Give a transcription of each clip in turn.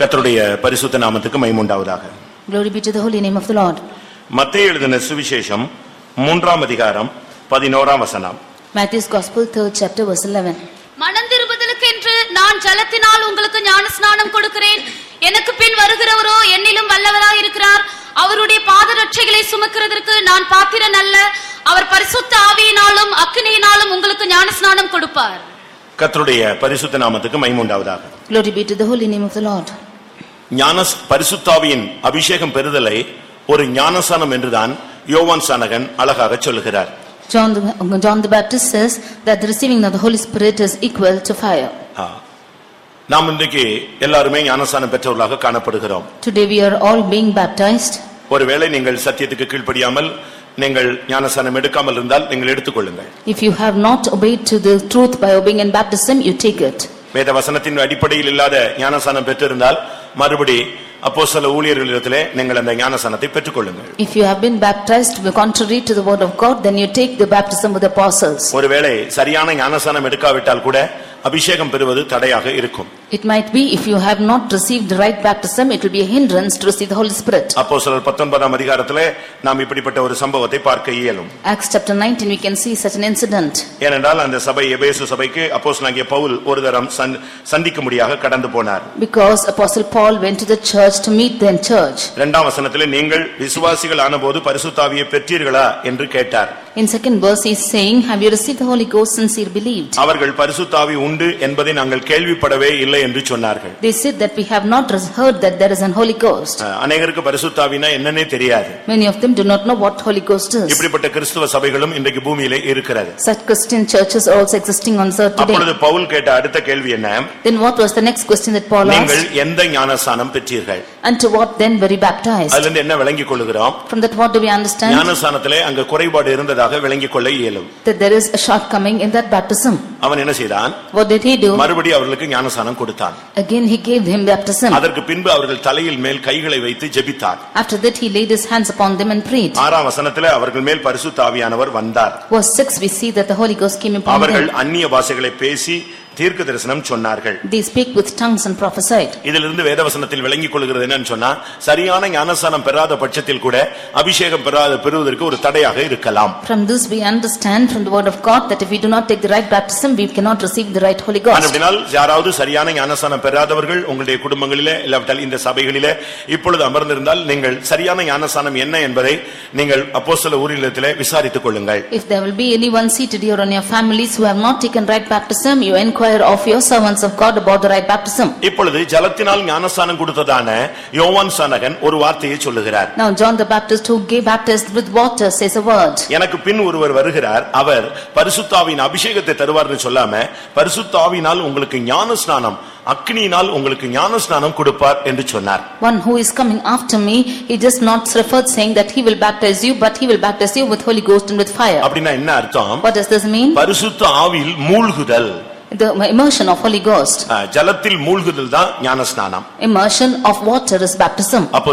கர்த்தருடைய பரிசுத்த நாமத்துக்கு மைமுண்டாவதாக Glory be to the holy name of the Lord. மத்தேயு எழுதின சுவிசேஷம் மூன்றாம் அதிகாரம் பதினோராம் வசனம். Matthew's Gospel, third chapter, verse 11. மனந்திரும்புதலுக்கென்று நான் ஜலத்தினால் உங்களுக்கு ஞானஸ்நானம் கொடுக்கிறேன். எனக்கு பின் வருகிறவரோ என்னிலும் வல்லவராய் இருக்கிறார் அவருடைய பாதரட்சைகளை சுமக்கிறதற்கு நான் பாத்திரன் அல்ல. அவர் பரிசுத்த ஆவியினாலும் அக்கினியினாலும் உங்களுக்கு ஞானஸ்நானம் கொடுப்பார். கர்த்தருடைய பரிசுத்த நாமத்துக்கு மைமுண்டாவதாக Glory be to the holy name of the Lord. ஞானஸ் பரிசுத்தாவியின் அபிஷேகம் பெறுதலை ஒரு ஞானசானம் என்றுதான் யோவான் சானகன் அழகாக சொல்லுகிறார் John the, John the Baptist says that the receiving of the Holy Spirit is equal to fire. நாம் இன்றைக்கு எல்லாருமே ஞானசானம் பெற்றவர்களாக காணப்படுகிறோம் Today we are all being baptized. ஒருவேளை நீங்கள் சத்தியத்துக்கு கீழ்ப்படியாமல் நீங்கள் ஞானசானம் எடுக்காமல் இருந்தால் நீங்கள் எடுத்துக்கொள்ளுங்கள் If you have not obeyed to the truth by obeying in baptism, you take it. வேத வசனத்தின் அடிப்படையில் இல்லாத ஞானசானம் பெற்றிருந்தால் மறுபடி அப்போஸ்தல ஊழியர்களிடத்திலே நீங்கள் அந்த ஞானசானத்தை பெற்றுக்கொள்ளுங்கள் If you have been baptized contrary to the word of God, then you take the baptism with the apostles. ஒருவேளை சரியான ஞானசானம் எடுக்காவிட்டால் கூட அபிஷேகம் பெறுவது தடையாக இருக்கும் It might be if you have not received the right baptism, it will be a hindrance to receive the Holy Spirit. அப்போஸ்தலர் பத்தொன்பதாம் அதிகாரத்திலே நாம் இப்படிப்பட்ட ஒரு சம்பவத்தை பார்க்க இயலும் Acts chapter 19, we can see such an incident. ஏனென்றால் அந்த சபை எபேசு சபைக்கு அப்போஸ்தலனாகிய பவுல் ஒரு தரம் சந்- சந்திக்கும்படியாக கடந்து போனார் Because Apostle Paul went to the church to meet them church. இரண்டாம் வசனத்திலே நீங்கள் விசுவாசிகள் ஆனபோது பரிசுத்தாவியை பெற்றீர்களா என்று கேட்டார் In second verse, he is saying, Have you received the Holy Ghost since you believed? அவர்கள் பரிசுத்தாவி உண்டு என்பதை நாங்கள் கேள்விப்படவே இல்லை என்று சொன்னார்கள் They said that we have not heard that there is an Holy Ghost. அஹ், அநேகருக்கு பரிசுத்தாவினா என்னன்னே தெரியாது Many of them do not know what Holy Ghost is. இப்படிப்பட்ட கிறிஸ்துவ சபைகளும் இன்றைக்கு பூமியிலே இருக்கிறது Such Christian churches are also existing on earth அப்பொழுது today. Pavul கேட்ட அடுத்த கேள்வி என்ன Then what was the next question that Paul நீங்கள் asked? எந்த ஞானஸ்தானம் பெற்றீர்கள் And to what then were you baptized? அதுல இருந்து என்ன விளங்கிக் கொள்ளுகிறோம் From that what do we understand? ஞானஸ்தானத்திலே அங்க குறைபாடு இருந்ததாக விளங்கிக் கொள்ள இயலும் That there is a shortcoming in that baptism. அவன் என்ன செய்தான் What did he do? மறுபடி அவர்களுக்கு ஞானஸ்தானம் கொடுத்தான் Again he gave him baptism. அதற்கு பின்பு அவர்கள் தலையில் மேல் கைகளை வைத்து ஜெபித்தார் After that he laid his hands upon them and prayed. ஆறாம் வசனத்திலே அவர்கள் மேல் பரிசுத்த ஆவியானவர் வந்தார் Verse 6 we see that the Holy Ghost came upon அவர்கள் them. அந்நிய பாஷைகளை பேசி தீர்க்க தரிசனம் சொன்னார்கள் They speak with tongues and prophesied. இதிலிருந்து வேதவசனத்தில் விளங்கிக் கொள்கிறது என்னன்னு சொன்னா சரியான ஞானஸ்தானம் பெறாத பட்சத்தில் கூட அபிஷேகம் பெறாத பெறுவதற்கு ஒரு தடையாக இருக்கலாம் From this we understand from the word of God that if we do not take the right baptism, we cannot receive the right Holy Ghost. அப்படினால் யாராவது சரியான ஞானஸ்தானம் பெறாதவர்கள் உங்களுடைய குடும்பங்களிலே இல்லாவிட்டால் இந்த சபைகளிலே இப்பொழுது அமர்ந்திருந்தால் நீங்கள் சரியான ஞானஸ்தானம் என்ன என்பதை நீங்கள் அப்போஸ்தல ஊரிலத்திலே விசாரித்துக் கொள்ளுங்கள் If there will be anyone seated here on your families who have not taken right baptism, you inquire of your servants of God about the right baptism. இப்பொழுது ஜலத்தினால் ஞானஸ்தானம் கொடுத்ததான யோவான் சானகன் ஒரு வார்த்தையை சொல்லுகிறார் Now John the Baptist who gave baptized with water says a word. எனக்கு பின் ஒருவர் வருகிறார் அவர் பரிசுத்தாவின் அபிஷேகத்தை தருவார்னு சொல்லாம பரிசுத்தாவினால் உங்களுக்கு ஞான ஸ்நானம் அக்னியினால் உங்களுக்கு ஞான ஸ்நானம் கொடுப்பார் என்று சொன்னார் One who is coming after me, he just not referred saying that he will baptize you, but he will baptize you with Holy Ghost and with fire. அப்படின்னா என்ன அர்த்தம் What does this mean? பரிசுத்த ஆவியில் மூழ்குதல் The immersion of Holy Ghost. ஜலத்தில் மூழ்குதல் தான் ஞான ஸ்நானம் Immersion of water is baptism. அப்போ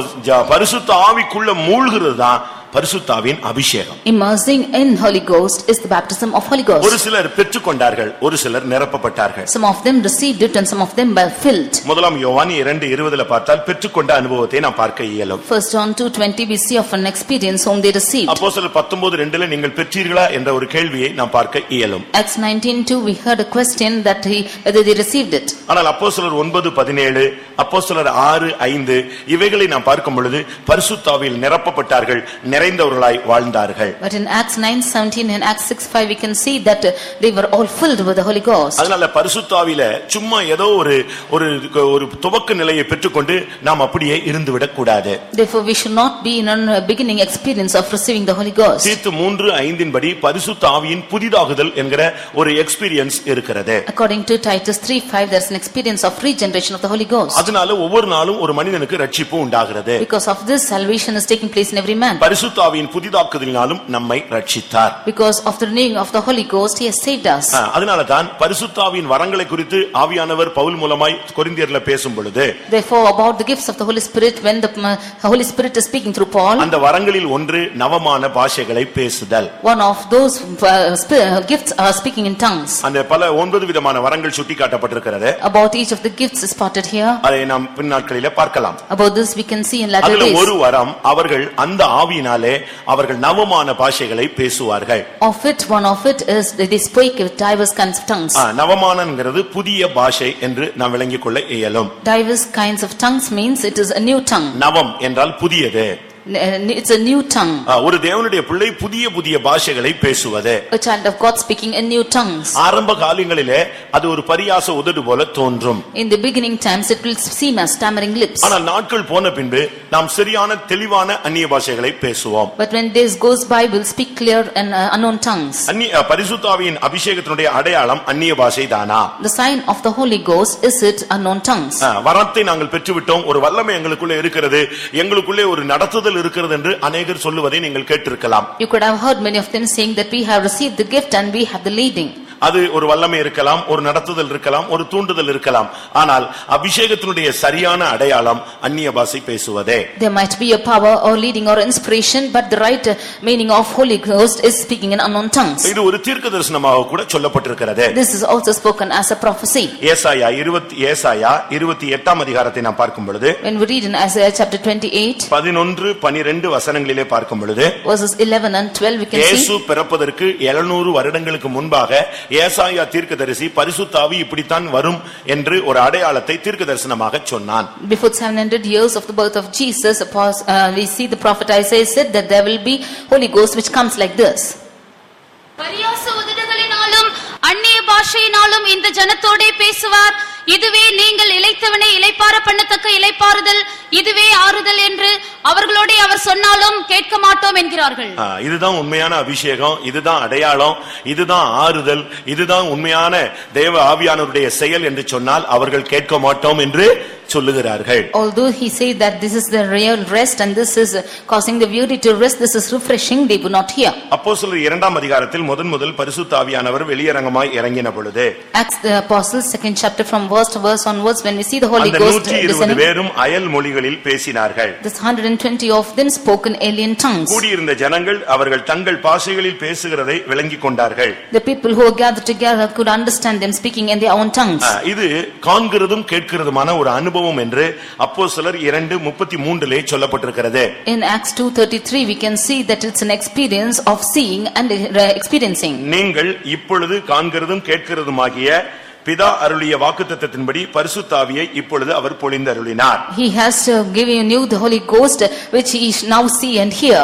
பரிசுத்த ஆவிக்குள்ள மூழ்கிறது தான் பரிசுத்தாவின் அபிஷேகம் Immersing in Holy Ghost is the baptism of Holy ஒரு Ghost. சிலர் பெற்றுக்கொண்டார்கள் ஒரு சிலர் நிரப்பப்பட்டார்கள் Some of them received it and some of them were filled. முதலாம் யோவான் இரண்டு இருபதுல பார்த்தால் பெற்றுக்கொண்ட அனுபவத்தை நாம் பார்க்க இயலும் First John 2:20 we see of an experience whom they received. அப்போ சிலர் பத்தொன்பது ரெண்டுல நீங்கள் பெற்றீர்களா என்ற ஒரு கேள்வியை நாம் பார்க்க இயலும் Acts 19:2 we heard a question that he whether they received it. ஆனால் அப்போ சிலர் ஒன்பது பதினேழு அப்போ சிலர் ஆறு ஐந்து இவைகளை நாம் பார்க்கும் பொழுது பரிசுத்தாவில் நிரப்பப்பட்டார்கள் நிறைந்தவர்களாய் வாழ்ந்தார்கள் But in Acts 9:17 and Acts 6:5 we can see that uh, they were all filled with the Holy Ghost. அதனால பரிசுத்தாவில சும்மா ஏதோ ஒரு ஒரு ஒரு துவக்க நிலையை பெற்றுக்கொண்டு நாம் அப்படியே இருந்து விடக்கூடாது Therefore we should not be in a beginning experience of receiving the Holy Ghost. தீத்து மூன்று ஐந்தின் படி பரிசுத்த ஆவியின் புதிதாகுதல் என்கிற ஒரு எக்ஸ்பீரியன்ஸ் இருக்கிறது According to Titus 3:5 there is an experience of regeneration of the Holy Ghost. அதனால ஒவ்வொரு நாளும் ஒரு மனிதனுக்கு ரட்சிப்பு உண்டாகிறது Because of this salvation is taking place in every man. பரிசுத்த பரிசுத்தாவியின் புதிதாக்குதலினாலும் நம்மை ரட்சித்தார் Because of the renewing of the Holy Ghost, he has saved us. ஆ, அதனாலதான் பரிசுத்தாவின் வரங்களை குறித்து ஆவியானவர் பவுல் மூலமாய் கொரிந்தியர்ல பேசும் பொழுது Therefore, about the gifts of the Holy Spirit, when the uh, Holy Spirit is speaking through Paul, அந்த வரங்களில் ஒன்று நவமான பாஷைகளை பேசுதல் one of those uh, uh, gifts are speaking in tongues. அந்த பல ஒன்பது விதமான வரங்கள் சுட்டிக்காட்டப்பட்டிருக்கிறது About each of the gifts is spotted here. அதை நாம் பின்னாட்களிலே பார்க்கலாம் About this we can see in latter அதுல ஒரு days. வரம் அவர்கள் அந்த ஆவியினாலே அவர்கள் நவமான பாஷைகளை பேசுவார்கள் Of it, one of it is that they speak with diverse kinds of tongues. ஆ, நவமானங்கிறது புதிய பாஷை என்று நாம் விளங்கிக் கொள்ள இயலும் Diverse kinds of tongues means it is a new tongue. நவம் என்றால் புதியது It's a new tongue. ஒரு தேவனுடைய பிள்ளை புதிய புதிய பாஷைகளை பேசுவது A child of God speaking in new tongues. ஆரம்ப காலங்களிலே அது ஒரு பரியாச உதடு போல தோன்றும் In the beginning times, it will seem as stammering lips. ஆனால் நாட்கள் போன பின்பு நாம் சரியான தெளிவான அந்நிய பாஷைகளை பேசுவோம் But when days goes by, we'll speak clear and uh, unknown tongues. அந்நிய பரிசுத்தாவியின் அபிஷேகத்தினுடைய அடையாளம் அந்நிய பாஷை தானா The sign of the Holy Ghost is it unknown tongues. வரத்தை நாங்கள் பெற்றுவிட்டோம் ஒரு வல்லமை எங்களுக்குள்ளே இருக்கிறது எங்களுக்குள்ளே ஒரு நடத்துதல் இருக்கிறது என்று அநேகர் சொல்லுவதை நீங்கள் கேட்டிருக்கலாம் You could have heard many of them saying that we have received the gift and we have the leading. அது ஒரு வல்லமை இருக்கலாம் ஒரு நடத்துதல் இருக்கலாம் ஒரு தூண்டுதல் இருக்கலாம் ஆனால் அபிஷேகத்தினுடைய சரியான அடையாளம் அந்நிய பாஷை பேசுவதே There might be a power or leading or inspiration, but the right meaning of Holy Ghost is speaking in unknown tongues. இது ஒரு தீர்க்க தரிசனமாக கூட சொல்லப்பட்டிருக்கிறது This is also spoken as a prophecy. ஏசாயா இருபத்தி ஏசாயா இருபத்தி எட்டாம் அதிகாரத்தை நாம் பார்க்கும் பொழுது When we read in Isaiah chapter 28, பதினொன்று பனிரெண்டு வசனங்களிலே பார்க்கும் பொழுது verses 11 and 12, we can இயேசு see பிறப்பதற்கு 700 வருடங்களுக்கு முன்பாக ஏசாயா தீர்க்கதரிசி பரிசுத்தாவி இப்படித்தான் வரும் என்று ஒரு அடையாளத்தை தீர்க்க தரிசனமாக சொன்னான் before 700 years of the birth of Jesus, apos- uh, we see the prophet Isaiah said that there will be Holy Ghost which comes like this. பரியாச உதடுகளினாலும் அந்நிய பாஷையினாலும் இந்த ஜனத்தோடே பேசுவார் இதுவே நீங்கள் இழைத்தவனை இளைப்பார பண்ணத்தக்க இழைப்பாறுதல் இதுவே ஆறுதல் என்று அவர்களோட அவர் சொன்னாலும் கேட்க மாட்டோம் என்கிறார்கள். இதுதான் உண்மையான அபிஷேகம் இதுதான் அடையாளம் இதுதான் ஆறுதல் இதுதான் உண்மையான தேவ ஆவியானவருடைய செயல் என்று சொன்னால் அவர்கள் கேட்க மாட்டோம் என்று சொல்லுகிறார்கள் Although he said that this is the real rest and this is uh, causing the weary to rest, this is refreshing, they would not hear. அப்போஸ்தலர் இரண்டாம் அதிகாரத்தில் முதன் முதல் பரிசுத்த ஆவியானவர் வெளியரங்கமாய் இறங்கின பொழுது Acts the Apostles, second chapter from verse to verse onwards, when we see the Holy Ghost descending, பேரும் அயல் மொழிகளில் பேசினார்கள் this hundred and twenty of them spoke in alien tongues. கூடியிருந்த ஜனங்கள் அவர்கள் தங்கள் பாஷைகளில் பேசுகிறதை விளங்கிக் கொண்டார்கள் The people who gathered together could understand them speaking in their own tongues. இது காண்கிறதும் கேட்கிறதுமான ஒரு அனுபவம் என்று அப்போஸ்தலர் இரண்டு முப்பத்தி மூன்றிலே சொல்லப்பட்டிருக்கிறது In Acts 2:33, we can see that it's an experience of seeing and uh, experiencing. நீங்கள் இப்பொழுது காண்கிறதும் கேட்கிறதுமாகிய பிதா அருளிய வாக்குத்தத்தத்தின்படி பரிசுத்தாவியை இப்பொழுது அவர் பொழிந்தருளினார் He has uh, given you the Holy Ghost, which ye now see and hear.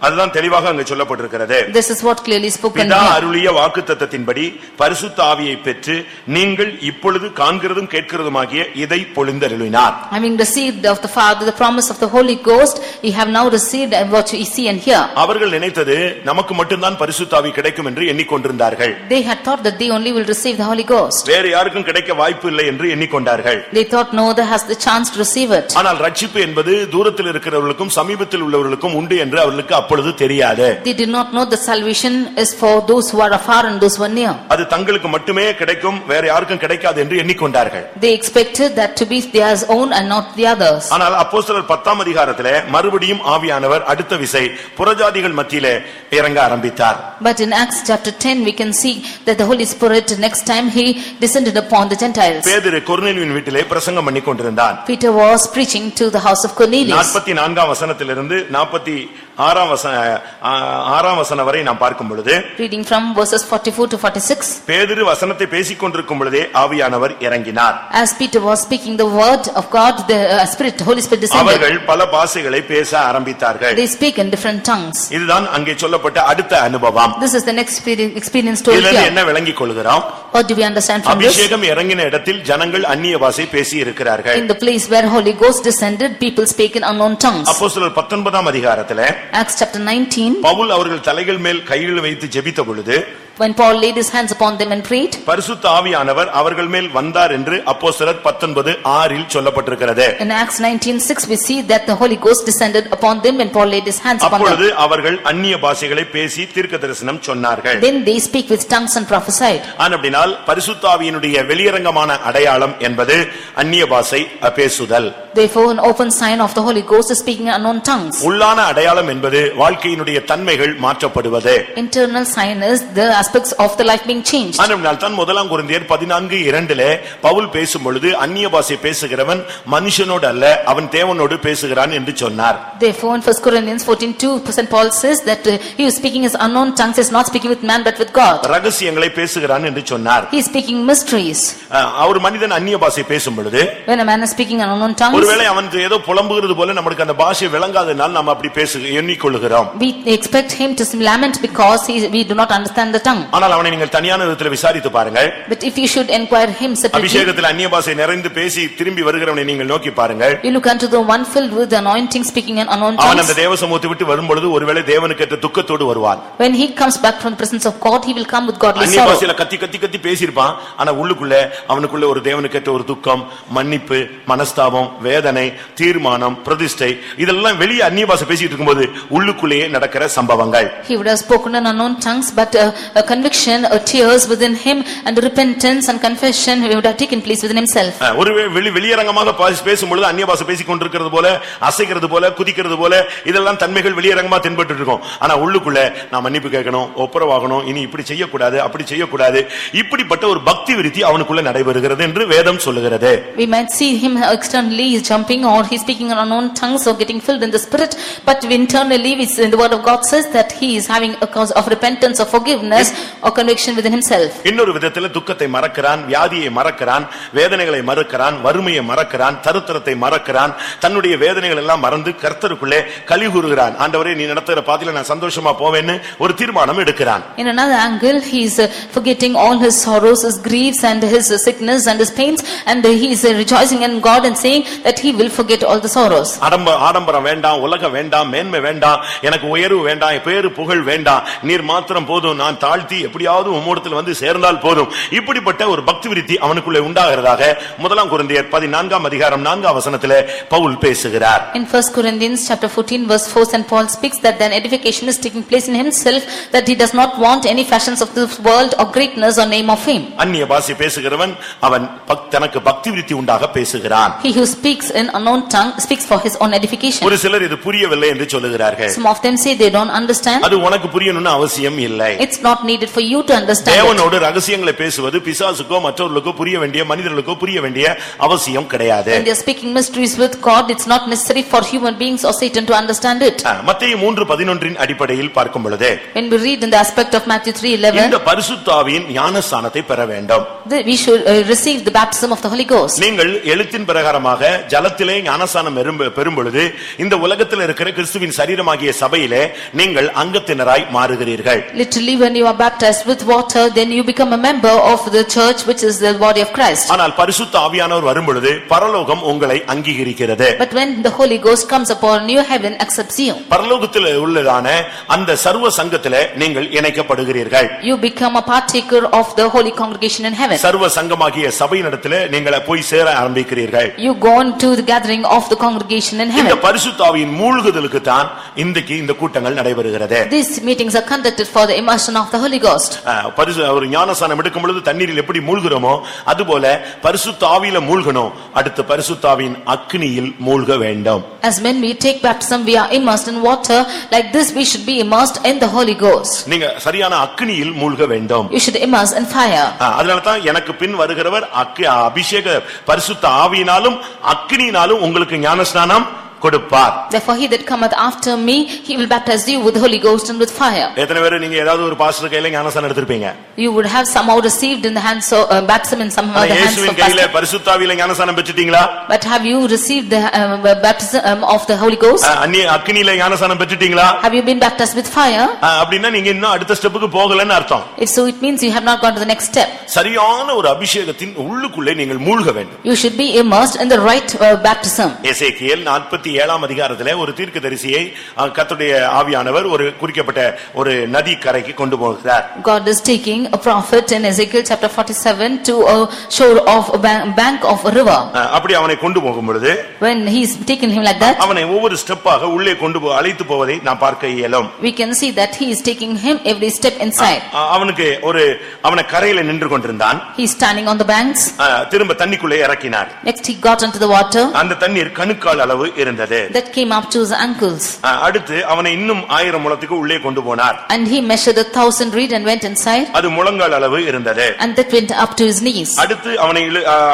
அதுதான் தெளிவாக அங்கு சொல்லப்பட்டிருக்கிறது This is what clearly spoken பிதா here. அருளிய வாக்குத்தத்தத்தின்படி பரிசுத்த ஆவியை பெற்று நீங்கள் இப்பொழுது காண்கிறதும் கேட்கிறதுமாகிய இதை பொழிந்தருளினார் Having received of the Father the promise of the Holy Ghost, ye have now received what ye see and hear. அவர்கள் நினைத்தது நமக்கு மட்டும்தான் பரிசுத்தாவி கிடைக்கும் என்று எண்ணிக்கொண்டிருந்தார்கள் They had thought that they only will receive the Holy Ghost. வேறு யாருக்கும் கிடைக்க வாய்ப்பு இல்லை என்று எண்ணிக்கொண்டார்கள் They thought no other has the chance to receive it. ஆனால் ரட்சிப்பு என்பது தூரத்தில் இருக்கிறவர்களுக்கும் சமீபத்தில் உள்ளவர்களுக்கும் உண்டு என்று அவர்களுக்கு அப்பொழுது தெரியாது They did not know that salvation is for those who are afar and those who are near. அது தங்களுக்கு மட்டுமே கிடைக்கும் வேற யாருக்கும் கிடைக்காது என்று எண்ணிக்கொண்டார்கள் They expected that to be theirs own and not the others. ஆனால் அப்போஸ்தலர் பத்தாம் அதிகாரத்திலே மறுபடியும் ஆவியானவர் அடுத்த விசை புறஜாதிகள் மத்தியிலே இறங்க ஆரம்பித்தார் But in Acts chapter 10, we can see that the Holy Spirit, next time he descended upon the Gentiles. பேதுரு கொர்நேலியுவின் வீட்டிலே பிரசங்கம் பண்ணி கொண்டிருந்தான் Peter was preaching to the house of Cornelius. நாற்பத்தி நான்காம் வசனத்திலிருந்து நாற்பத்தி ஆறாம் வசன ஆறாம் வசனம் வரை நாம் பார்க்கும் பொழுது Reading from verses 44 to 46. பேதுரு வசனத்தை பேசிக் கொண்டிருக்கும் பொழுதே ஆவியானவர் இறங்கினார் As Peter was speaking the word of God, the uh, Spirit, Holy Spirit descended. அவர்கள் பல பாஷைகளை பேச ஆரம்பித்தார்கள் They speak in different tongues. இதுதான் அங்கே சொல்லப்பட்ட அடுத்த அனுபவம் This is the next experience- told here. என்ன விளங்கிக் கொள்கிறோம் What do we understand from this? அபிஷேகம் இறங்கின இடத்தில் ஜனங்கள் அந்நிய பாஷை பேசி இருக்கிறார்கள் In the place where Holy Ghost descended, people speak in unknown tongues. அப்போஸ்தலர் பத்தொன்பதாம் அதிகாரத்திலே Acts chapter 19, பவுல் அவர்கள் தலைகள் மேல் கையில் வைத்து ஜெபித்த பொழுது When Paul laid his hands upon them and prayed, பரிசுத்த ஆவியானவர் அவர்கள் மேல் வந்தார் என்று அப்போஸ்தலர் பத்தொன்பது ஆறில் சொல்லப்பட்டிருக்கிறது in Acts 19:6 we see that the Holy Ghost descended upon them when Paul laid his hands upon அப்பொழுது them. அவர்கள் அந்நிய பாஷைகளை பேசி தீர்க்க தரிசனம் சொன்னார்கள் Then they speak with tongues and prophesied. ஆனபடினால் பரிசுத்தாவியினுடைய வெளியரங்கமான அடையாளம் என்பது அந்நிய பாஷை பேசுதல் Therefore, an open sign of the Holy Ghost is speaking in unknown tongues. உள்ளான அடையாளம் என்பது வாழ்க்கையினுடைய தன்மைகள் மாற்றப்படுவது Internal sign is the aspects of the life being changed. ஆனால் தான் முதலாம் குருந்தியர் பதினான்கு இரண்டிலே பவுல் பேசும் பொழுது அந்நிய பாஷை பேசுகிறவன் மனுஷனோடு அல்ல அவன் தேவனோடு பேசுகிறான் என்று சொன்னார் Therefore, in 1 Corinthians 14:2, St. Paul says that uh, he who is speaking his unknown tongues is not speaking with man but with God. ரகசியங்களை பேசுகிறான் என்று சொன்னார் He is speaking mysteries. அவர் மனிதன் அந்நிய பாஷை பேசும் பொழுது When a man is speaking in unknown tongues, ஒருவேளை அவன் ஏதோ புலம்புகிறது போல நமக்கு அந்த பாஷை விளங்காதனால் நாம் அப்படி பேசு எண்ணிக்கொள்ளுகிறோம் we expect him to lament because he, we do not understand the tongue. ஆனால் அவனை நீங்கள் தனியான விதத்தில் விசாரித்து பாருங்கள். But if you should inquire him separately, அபிஷேகத்தில் அந்நிய பாஷை நிறைந்து பேசி திரும்பி வருகிறவனை நீங்கள் நோக்கி பாருங்கள். you look unto the one filled with anointing speaking in unknown அவன் அந்த tongues. தேவ சமூகத்தை விட்டு வரும்பொழுது ஒருவேளை தேவனுக்கு ஏற்ற துக்கத்தோடு வருவான். When he comes back from the presence of God, he will come with godly அந்நிய sorrow. பாஷையில கத்தி கத்தி கத்தி பேசியிருப்பான். ஆனா உள்ளுக்குள்ள அவனுக்குள்ள ஒரு தேவனுக்கு ஏற்ற ஒரு துக்கம் மன்னிப்பு மனஸ்தாபம் வேதனை தீர்மானம் பிரதிஷ்டை இதெல்லாம் வெளியே அந்நிய பாஷை பேசிட்டு இருக்கும்போது உள்ளுக்குள்ளேயே நடக்கிற சம்பவங்கள். He would have spoken in unknown tongues, but uh, a conviction, a tears within him, and repentance and confession would have taken place within himself. ஒரு வெளி வெளியரங்கமாக பாசி- பேசும்பொழுது அந்நிய பாஷை பேசிக் கொண்டிருக்கிறது போல அசைக்கிறது போல குதிக்கிறது போல இதெல்லாம் தன்மைகள் வெளியரங்கமா தென்பட்டு இருக்கும் ஆனா உள்ளுக்குள்ள நான் மன்னிப்பு கேட்கணும் ஒப்புரவாகணும் இனி இப்படி செய்யக்கூடாது அப்படி செய்யக்கூடாது இப்படிப்பட்ட ஒரு பக்தி விருத்தி அவனுக்குள்ள நடைபெறுகிறது என்று வேதம் சொல்லுகிறது We might see him externally he's jumping or he's speaking in unknown tongues or getting filled in the spirit, but internally we the word of God says that he is having a cause of repentance or forgiveness or conviction within himself. இன்னொரு விதத்துல துக்கத்தை மறக்கிறான் வியாதியை மறக்கிறான் வேதனைகளை மறக்கிறான் வறுமையை மறக்கிறான் தருத்திரத்தை மறக்கிறான் தன்னுடைய வேதனைகள் எல்லாம் மறந்து கர்த்தருக்குள்ளே கலி கூறுகிறான் ஆண்டவரே நீ நடத்துகிற பாதையில நான் சந்தோஷமா போவேன்னு ஒரு தீர்மானம் எடுக்கிறான் In another angle, he is uh, forgetting all his sorrows, his griefs and his uh, sickness and his pains and uh, he is uh, rejoicing in God and saying that he will forget all the sorrows. ஆடம்ப ஆடம்பரம் வேண்டாம் உலகம் வேண்டாம் மேன்மை வேண்டாம் எனக்கு உயர்வு வேண்டாம் பேரு புகழ் வேண்டாம் நீர் மாத்திரம் போதும் நான் தாழ்த்தி எப்படியாவது உம்மோடத்தில் வந்து சேர்ந்தால் போதும் இப்படிப்பட்ட ஒரு பக்தி விருத்தி அவனுக்குள்ளே உண்டாகிறதாக முதலாம் குருந்தியர் பதினான்காம் அதிகாரம் நான்காம் வசனத்திலே பவுல் பேசுகிறார் In 1 Corinthians chapter 14 verse 4 St. Paul speaks that then edification is taking place in himself that he does not want any fashions of this world or greatness or name of fame. அந்நிய பாஷை பேசுகிறவன் அவன் தனக்கு பக்தி விருத்தி உண்டாக பேசுகிறான் He who speaks in unknown tongue speaks for his own edification. ஒரு சிலர் இது புரியவில்லை என்று சொல்லுகிறார்கள் Some of them say they don't understand. அது உனக்கு புரியணும்னு அவசியம் இல்லை It's not needed for you to understand it. தேவனோடு ரகசியங்களை பேசுவது பிசாசுக்கோ மற்றவர்களுக்கோ புரிய வேண்டிய மனிதர்களுக்கோ புரிய வேண்டிய அவசியம் கிடையாது When they are speaking mysteries with God, it's not necessary for human beings or Satan to understand it. மத்திய மூன்று பதினொன்றின் அடிப்படையில் பார்க்கும் பொழுது When we read in the aspect of Matthew 3:11, இந்த பரிசுத்தாவியின் ஞானஸ்தானத்தை பெற வேண்டும் that we should uh, receive the baptism of the Holy Ghost. நீங்கள் எழுத்தின் பிரகாரமாக ஜலத்திலே ஞானஸ்தானம் பெறும் பெறும் பொழுது இந்த உலகத்தில் இருக்கிற கிறிஸ்துவின் சரீரமாகிய சபையிலே நீங்கள் அங்கத்தினராய் மாறுகிறீர்கள் Literally, when you are baptized with water, then you become a member of the church which is the body of Christ. ஆனால் பரிசுத்த ஆவியானவர் வரும் பொழுது பரலோகம் உங்களை அங்கீகரிக்கிறது But when the Holy Ghost comes upon you, heaven accepts you. பரலோகத்தில் உள்ளதான அந்த சர்வ சங்கத்திலே நீங்கள் இணைக்கப்படுகிறீர்கள் You become a partaker of the holy congregation in heaven. சர்வ சங்கமாகிய சபையினிடத்திலே நீங்கள் போய் சேர ஆரம்பிக்கிறீர்கள் You go on to the gathering of the congregation in இந்த heaven. பரிசுத்தாவியின் மூழ்குதலுக்கு தான் இன்றைக்கு இந்த கூட்டங்கள் நடைபெறுகிறது These meetings are conducted for the immersion of the Holy Ghost. அஹ், பரிசு ஒரு ஞானசானம் எடுக்கும் பொழுது தண்ணீரில் எப்படி மூழ்கிறோமோ அதுபோல பரிசுத்தாவியில மூழ்கணும் அடுத்து பரிசுத்தாவின் அக்னியில் மூழ்க வேண்டும் As when we take baptism, we are immersed in water. Like this, we should be immersed in the Holy Ghost. நீங்க சரியான அக்னியில் மூழ்க வேண்டும் You should immerse in fire. அஹ், அதனாலதான் எனக்கு பின் வருகிறவர் அபிஷேக பரிசுத்த ஆவியினாலும் அக்னியினாலும் உங்களுக்கு ஞானஸ்நானம் கொடுப்பார் Therefore, he that cometh after me, he will baptize you with the Holy Ghost and with fire. எத்தனை பேர் நீங்க ஏதாவது ஒரு பாஸ்டர் கையில ஞானஸ்நானம் எடுத்திருப்பீங்க You would have somehow received in the hands of, uh, baptism in some ஆனா of the hands of இயேசுவின் கையில pastor. பரிசுத்தாவியில ஞானஸ்நானம் பெற்றுட்டீங்களா But have you received the uh, baptism um, of the Holy Ghost? அஹ், அந்நிய அக்னியில ஞானஸ்நானம் பெற்றுட்டீங்களா Have you been baptized with fire? அஹ், அப்படின்னா நீங்க இன்னும் அடுத்த ஸ்டெப்புக்கு போகலன்னு அர்த்தம் If so, it means you have not gone to the next step. சரியான ஒரு அபிஷேகத்தின் உள்ளுக்குள்ளே நீங்கள் மூழ்க வேண்டும் You should be immersed in the right uh, baptism. எசேக்கியேல் நாற்பத்தி இருபத்தி ஏழாம் அதிகாரத்திலே ஒரு தீர்க்கதரிசியை அஹ், கர்த்தருடைய ஆவியானவர் ஒரு குறிக்கப்பட்ட ஒரு நதி கரைக்கு கொண்டு போகிறார் God is taking a prophet in Ezekiel chapter 47 to a shore of a ba- bank of a river. அப்படி அவனை கொண்டு போகும் பொழுது When he's taken him like that, அவனை ஒவ்வொரு ஸ்டெப்பாக உள்ளே கொண்டு போ அழைத்து போவதை நாம் பார்க்க இயலும் we can see that he is taking him every step inside. அவனுக்கு ஒரு அவனை கரையில நின்று கொண்டிருந்தான் He's standing on the banks. திரும்ப தண்ணிக்குள்ளே இறக்கினார் Next he got into the water அந்த தண்ணீர் கணுக்கால் அளவு இருந்தது that came up to his ankles. அடுத்து அவனை இன்னும் ஆயிரம் முழத்துக்கு உள்ளே கொண்டு போனார் And he measured a thousand reed and went inside அது முழங்கால் அளவு இருந்தது and that went up to his knees. அடுத்து அவனை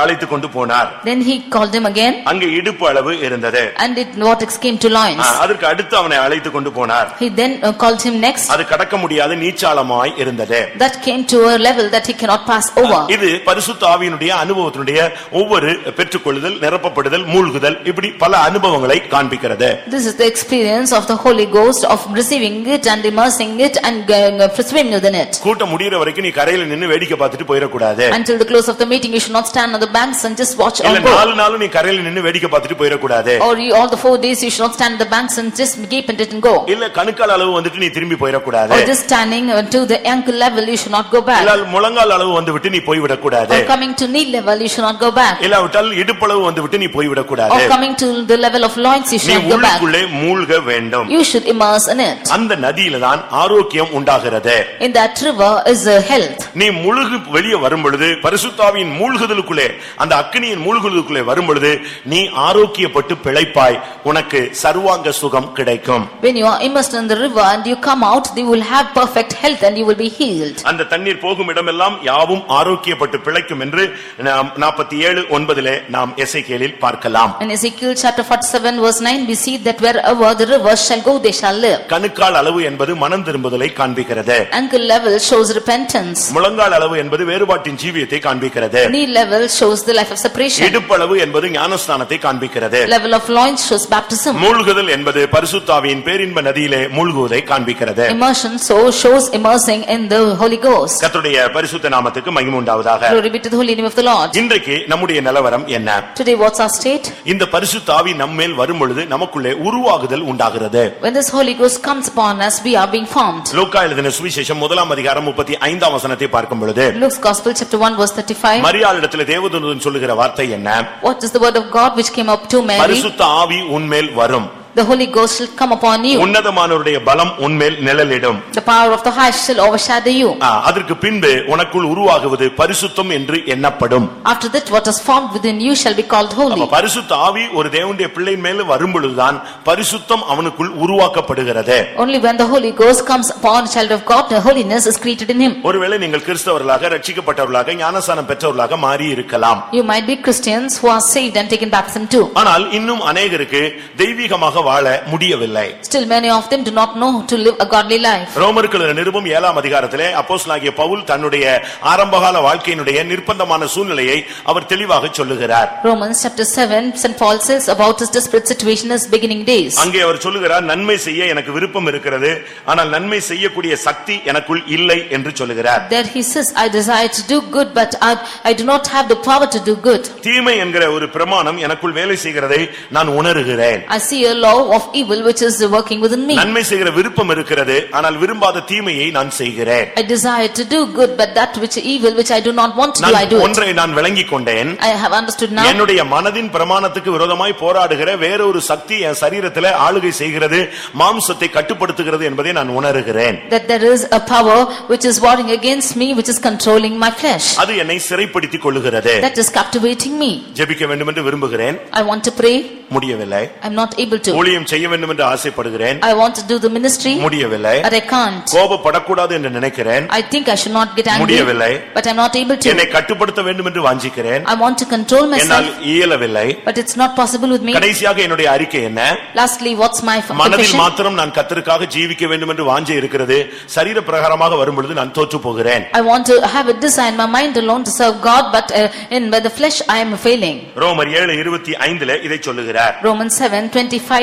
அழைத்து கொண்டு போனார் Then he called him again அங்கே இடுப்பு அளவு இருந்தது and it vortex came to loins. அதற்கு அடுத்து அவனை அழைத்து கொண்டு போனார் He then uh, called him next. அது கடக்க முடியாத நீச்சாளமாய் இருந்தது That came to a level that he cannot pass over. இது பரிசுத்த ஆவியினுடைய அனுபவத்தினுடைய ஒவ்வொரு பெற்றுக்கொள்ளுதல் நிரப்பப்படுதல் மூழ்குதல் இப்படி பல அனுபவங்களை காண்பிக்கிறது This is the experience of the Holy Ghost of receiving it and immersing it and uh, swimming within it. கூட்டம் முடியற வரைக்கும் நீ கரையில நின்னு வேடிக்கை பார்த்துட்டு போயிடக்கூடாது Until the close of the meeting, you should not stand on the banks and just watch or go. நாலு நாளும் நீ கரையில நின்னு வேடிக்கை பார்த்துட்டு போயிடக்கூடாது Or you, all the four days, you should not stand on the banks and just gape at it and go. இல்ல கணுக்கால் அளவு வந்துட்டு நீ திரும்பி போயிடக்கூடாது Or just standing uh, to the ankle level, you should not go back. இல்ல முழங்கால் அளவு வந்து விட்டு நீ போய்விடக்கூடாது Or coming to knee level, you should not go back. இல்லாவிட்டால் இடுப்பளவு வந்து விட்டு நீ போய்விடக்கூடாது Or coming to the level of loins, you should go back. மூழ்க வேண்டும் You should immerse in it. அந்த நதியில தான் ஆரோக்கியம் உண்டாகிறது In that river is uh, health. நீ முழுகு வெளியே வரும் பொழுது பரிசுத்தாவின் மூழ்குதலுக்குள்ளே அந்த அக்னியின் மூழ்குதலுக்குள்ளே வரும் பொழுது நீ ஆரோக்கியப்பட்டு பிழைப்பாய் உனக்கு சர்வாங்க சுகம் கிடைக்கும் When you are immersed in the river and you come out, you will have perfect health and you will be healed. அந்த தண்ணீர் போகும் இடமெல்லாம் யாவும் ஆரோக்கியப்பட்டு பிழைக்கும் என்று நாம் நாற்பத்தி ஏழு ஒன்பதிலே நாம் எசைக்கேலில் பார்க்கலாம் In Ezekiel chapter 47 verse 9, we see that wherever the rivers shall go, they shall live. கணுக்கால் அளவு என்பது மனம் திரும்புதலை காண்பிக்கிறது Ankle level shows repentance. முழங்கால் அளவு என்பது வேறுபாட்டின் ஜீவியத்தை காண்பிக்கிறது Knee level shows the life of separation. இடுப்பளவு என்பது ஞானஸ்தானத்தை காண்பிக்கிறது Level of loins shows baptism. மூழ்குதல் என்பது பரிசுத்தாவியின் பேரின்ப நதியிலே மூழ்குவதை காண்பிக்கிறது Immersion so shows immersing in the Holy Ghost. கர்த்தருடைய பரிசுத்த நாமத்துக்கு மகிமை உண்டாவதாக Glory be to the holy name of the Lord. இன்றைக்கு நம்முடைய நிலவரம் என்ன Today what's our state? இந்த பரிசுத்தாவி நம்மேல் வரும் பொழுது நமக்குள்ளே உருவாகுதல் உண்டாகிறது When this Holy Ghost comes upon us, we are being formed. லூக்கா எழுதின சுவிசேஷம் முதலாம் அதிகாரம் முப்பத்தி ஐந்தாம் வசனத்தை பார்க்கும் பொழுது Luke's Gospel chapter 1 verse 35. மரியாளிடத்தில் தேவதூதன் சொல்லுகிற வார்த்தை என்ன What is the word of God which came up to Mary? பரிசுத்த ஆவி உன்மேல் வரும் The Holy Ghost shall come upon you. உன்னதமானவருடைய பலம் உன்மேல் நிழலிடும் The power of the highest shall overshadow you. அதற்கு பின்பு உனக்குள் உருவாகுவது பரிசுத்தம் என்று எண்ணப்படும் After that, what is formed within you shall be called அப்ப holy. பரிசுத்த ஆவி ஒரு தேவனுடைய பிள்ளை மேல வரும் பொழுதுதான் பரிசுத்தம் அவனுக்குள் உருவாக்கப்படுகிறது Only when the Holy Ghost comes upon a child of God, the holiness is created in him. ஒருவேளை நீங்கள் கிறிஸ்தவர்களாக ரட்சிக்கப்பட்டவர்களாக ஞானசானம் பெற்றவர்களாக மாறி இருக்கலாம் You might be Christians who are saved and taken baptism too. ஆனால் இன்னும் அநேகருக்கு தெய்வீகமாக வாழ முடியவில்லை Still many of them do not know to live a godly life. ரோமருக்கு நிருபம் ஏழாம் அதிகாரத்திலே அப்போஸ்தலனாகிய பவுல் தன்னுடைய ஆரம்பகால வாழ்க்கையினுடைய நிர்பந்தமான சூழ்நிலையை அவர் தெளிவாக சொல்லுகிறார் Romans chapter 7, St. Paul says about his desperate situation as beginning days. அங்கே அவர் சொல்லுகிறார் நன்மை செய்ய எனக்கு விருப்பம் இருக்கிறது ஆனால் நன்மை செய்யக்கூடிய சக்தி எனக்குள் இல்லை என்று சொல்லுகிறார் There he says, I desire to do good, but I, I do not have the power to do good. தீமை என்கிற ஒரு பிரமாணம் எனக்குள் வேலை செய்கிறதை நான் உணர்கிறேன் I see a law of evil which is working within me. நன்மை செய்கிற விருப்பம் இருக்கிறது ஆனால் விரும்பாத தீமையை நான் செய்கிறேன் I desire to do good, but that which evil which I do not want to do, I நான் do it. ஒன்றை நான் விளங்கிக் கொண்டேன் I have understood now என்னுடைய மனதின் பிரமாணத்துக்கு விரோதமாய் போராடுகிற வேறொரு சக்தி என் சரீரத்திலே ஆளுகை செய்கிறது மாம்சத்தை கட்டுப்படுத்துகிறது என்பதை நான் உணர்கிறேன் that there is a power which is warring against me, which is controlling my flesh. அது என்னை சிறைப்படுத்திக் கொள்ளுகிறது That is captivating me. ஜெபிக்க வேண்டும் என்று விரும்புகிறேன் I want to pray, முடியவில்லை I'm not able to. ஊழியம் செய்ய வேண்டும் என்று ஆசைப்படுகிறேன் I want to do the ministry, முடியவில்லை but I can't. கோபப்படக்கூடாது என்று நினைக்கிறேன் I think I should not get angry, முடியவில்லை. but I'm not able என்னை to. கட்டுப்படுத்த வேண்டும் என்று வாஞ்சிக்கிறேன் I want to control என்னால் myself, இயலவில்லை but it's not possible with me. கடைசியாக என்னுடைய அறிக்கை என்ன Lastly, what's my மனதில்? மாத்திரம் நான் கத்தருக்காக ஜீவிக்க வேண்டும் என்று வாஞ்சை இருக்கிறது சரீர பிரகாரமாக வரும் பொழுது நான் தோற்று போகிறேன் I want to have a desire in my mind alone to serve God, but uh, in by the flesh I am failing. ரோமர் ஏழு இருபத்தி ஐந்துல இதை சொல்லுகிறார் சொல்லுகிறார் Romans 7,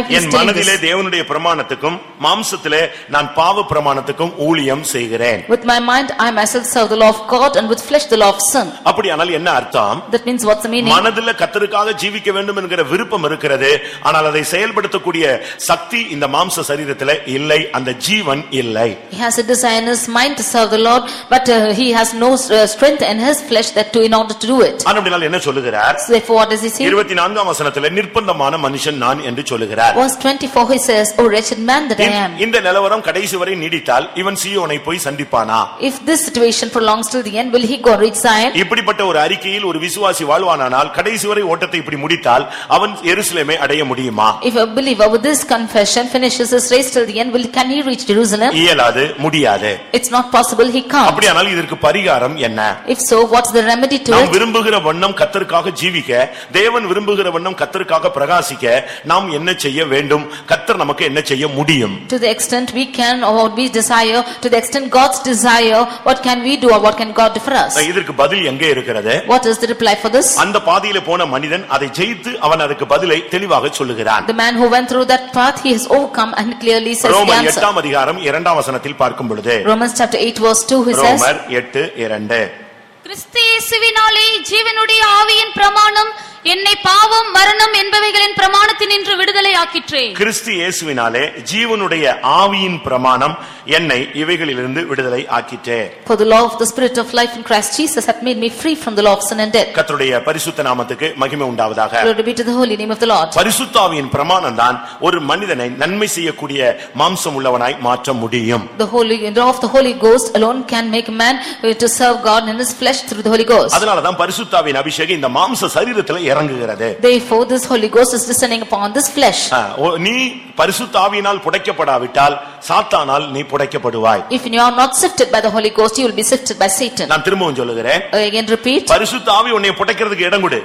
25 he is N telling மனதிலே this. தேவனுடைய பிரமாணத்துக்கும் மாம்சத்திலே நான் பாவ பிரமாணத்துக்கும் ஊழியம் செய்கிறேன் With my mind I myself serve the law of God and with flesh the law of sin. அப்படியானால் என்ன அர்த்தம் That means what's the meaning? மனதில் கத்தருக்காக ஜீவிக்க வேண்டும் என்கிற விருப்பம் இருக்கிறது ஆனால் அதை செயல்படுத்தக்கூடிய சக்தி இந்த மாம்ச சரீரத்திலே இல்லை அந்த ஜீவன் இல்லை He has a desire in his mind to serve the Lord but uh, he has no uh, strength in his flesh that to in order to do it. அப்படினால் என்ன சொல்லுகிறார் So Therefore what does he say? இருபத்தி நான்காம் வசனத்திலே நிர்பந்தமான மனுஷன் நான் என்று சொல்லுகிறார் Verse 24 he says, O wretched man that I am. இந்த நிலவரம் கடைசி வரை நீடித்தால் இவன் சீயோனை போய் சந்திப்பானா If this situation prolongs till the end, will he go reach Zion? இப்படிப்பட்ட ஒரு அறிக்கையில் ஒரு விசுவாசி வாழ்வானானால் கடைசி வரை ஓட்டத்தை இப்படி முடித்தால் அவன் எருசலேமை அடைய முடியுமா If a believer with this confession finishes his race till the end, will, can he reach Jerusalem? இயலாது முடியாது It's not possible, he can't. அப்படியானால் இதற்கு பரிகாரம் என்ன If so, what's the remedy to நாம் it? விரும்புகிற வண்ணம் கத்தருக்காக ஜீவிக்க தேவன் விரும்புகிற வண்ணம் கத்தருக்காக பிரகாசிக்க நாம் என்ன செய்ய வேண்டும் கத்தர் நமக்கு என்ன செய்ய முடியும் To the extent we can or what we desire, to the extent God's desire, what can we do or what can God do for us? இதற்கு பதில் எங்கே இருக்கிறது What is the reply for this? அந்த பாதையில போன மனிதன் அதை ஜெயித்து அவன் அதுக்கு பதிலை தெளிவாக சொல்லுகிறான் The man who went through that path, he has overcome and clearly says the ரோமர் answer. எட்டாம் அதிகாரம் இரண்டாம் வசனத்தில் பார்க்கும் பொழுது Romans chapter 8 verse 2, he says, ரோமர் எட்டு இரண்டு கிறிஸ்து இயேசுவினாலே ஜீவனுடைய ஆவியின் பிரமாணம் என்னை பாவம் மரணம் என்பவைகளின் பிரமாணத்தினின்று விடுதலை ஆக்கிற்றே கிறிஸ்து இயேசுவினாலே ஜீவனுடைய ஆவியின் பிரமாணம் என்னை இவைகளிலிருந்து விடுதலை ஆக்கிட்டே For the law of the spirit of life in Christ Jesus hath made me free from the law of sin and death. கர்த்தருடைய பரிசுத்த நாமத்துக்கு மகிமை உண்டாவதாக Glory be to the holy name of the Lord. பரிசுத்தாவியின் பிரமாணம் தான் ஒரு மனிதனை நன்மை செய்யக்கூடிய மாம்சம் உள்ளவனாய் மாற்ற முடியும் The holy, the law of the Holy Ghost alone can make a man uh, to serve God in his flesh through the Holy Ghost. அதனாலதான் பரிசுத்தாவின் அபிஷேகம் இந்த மாம்ச சரீரத்துல இறங்குகிறது Therefore, this Holy Ghost is descending upon this flesh. நீ பரிசுத்தாவினால் புடைக்கப்படாவிட்டால் சாத்தானால் நீ புடைக்கப்படுவாய் If you are not sifted by the Holy Ghost, you will be sifted by Satan. நான் திரும்பவும் சொல்லுகிறேன் Again repeat, பரிசுத்தாவி உன்னை புடைக்கிறதுக்கு இடம் கொடு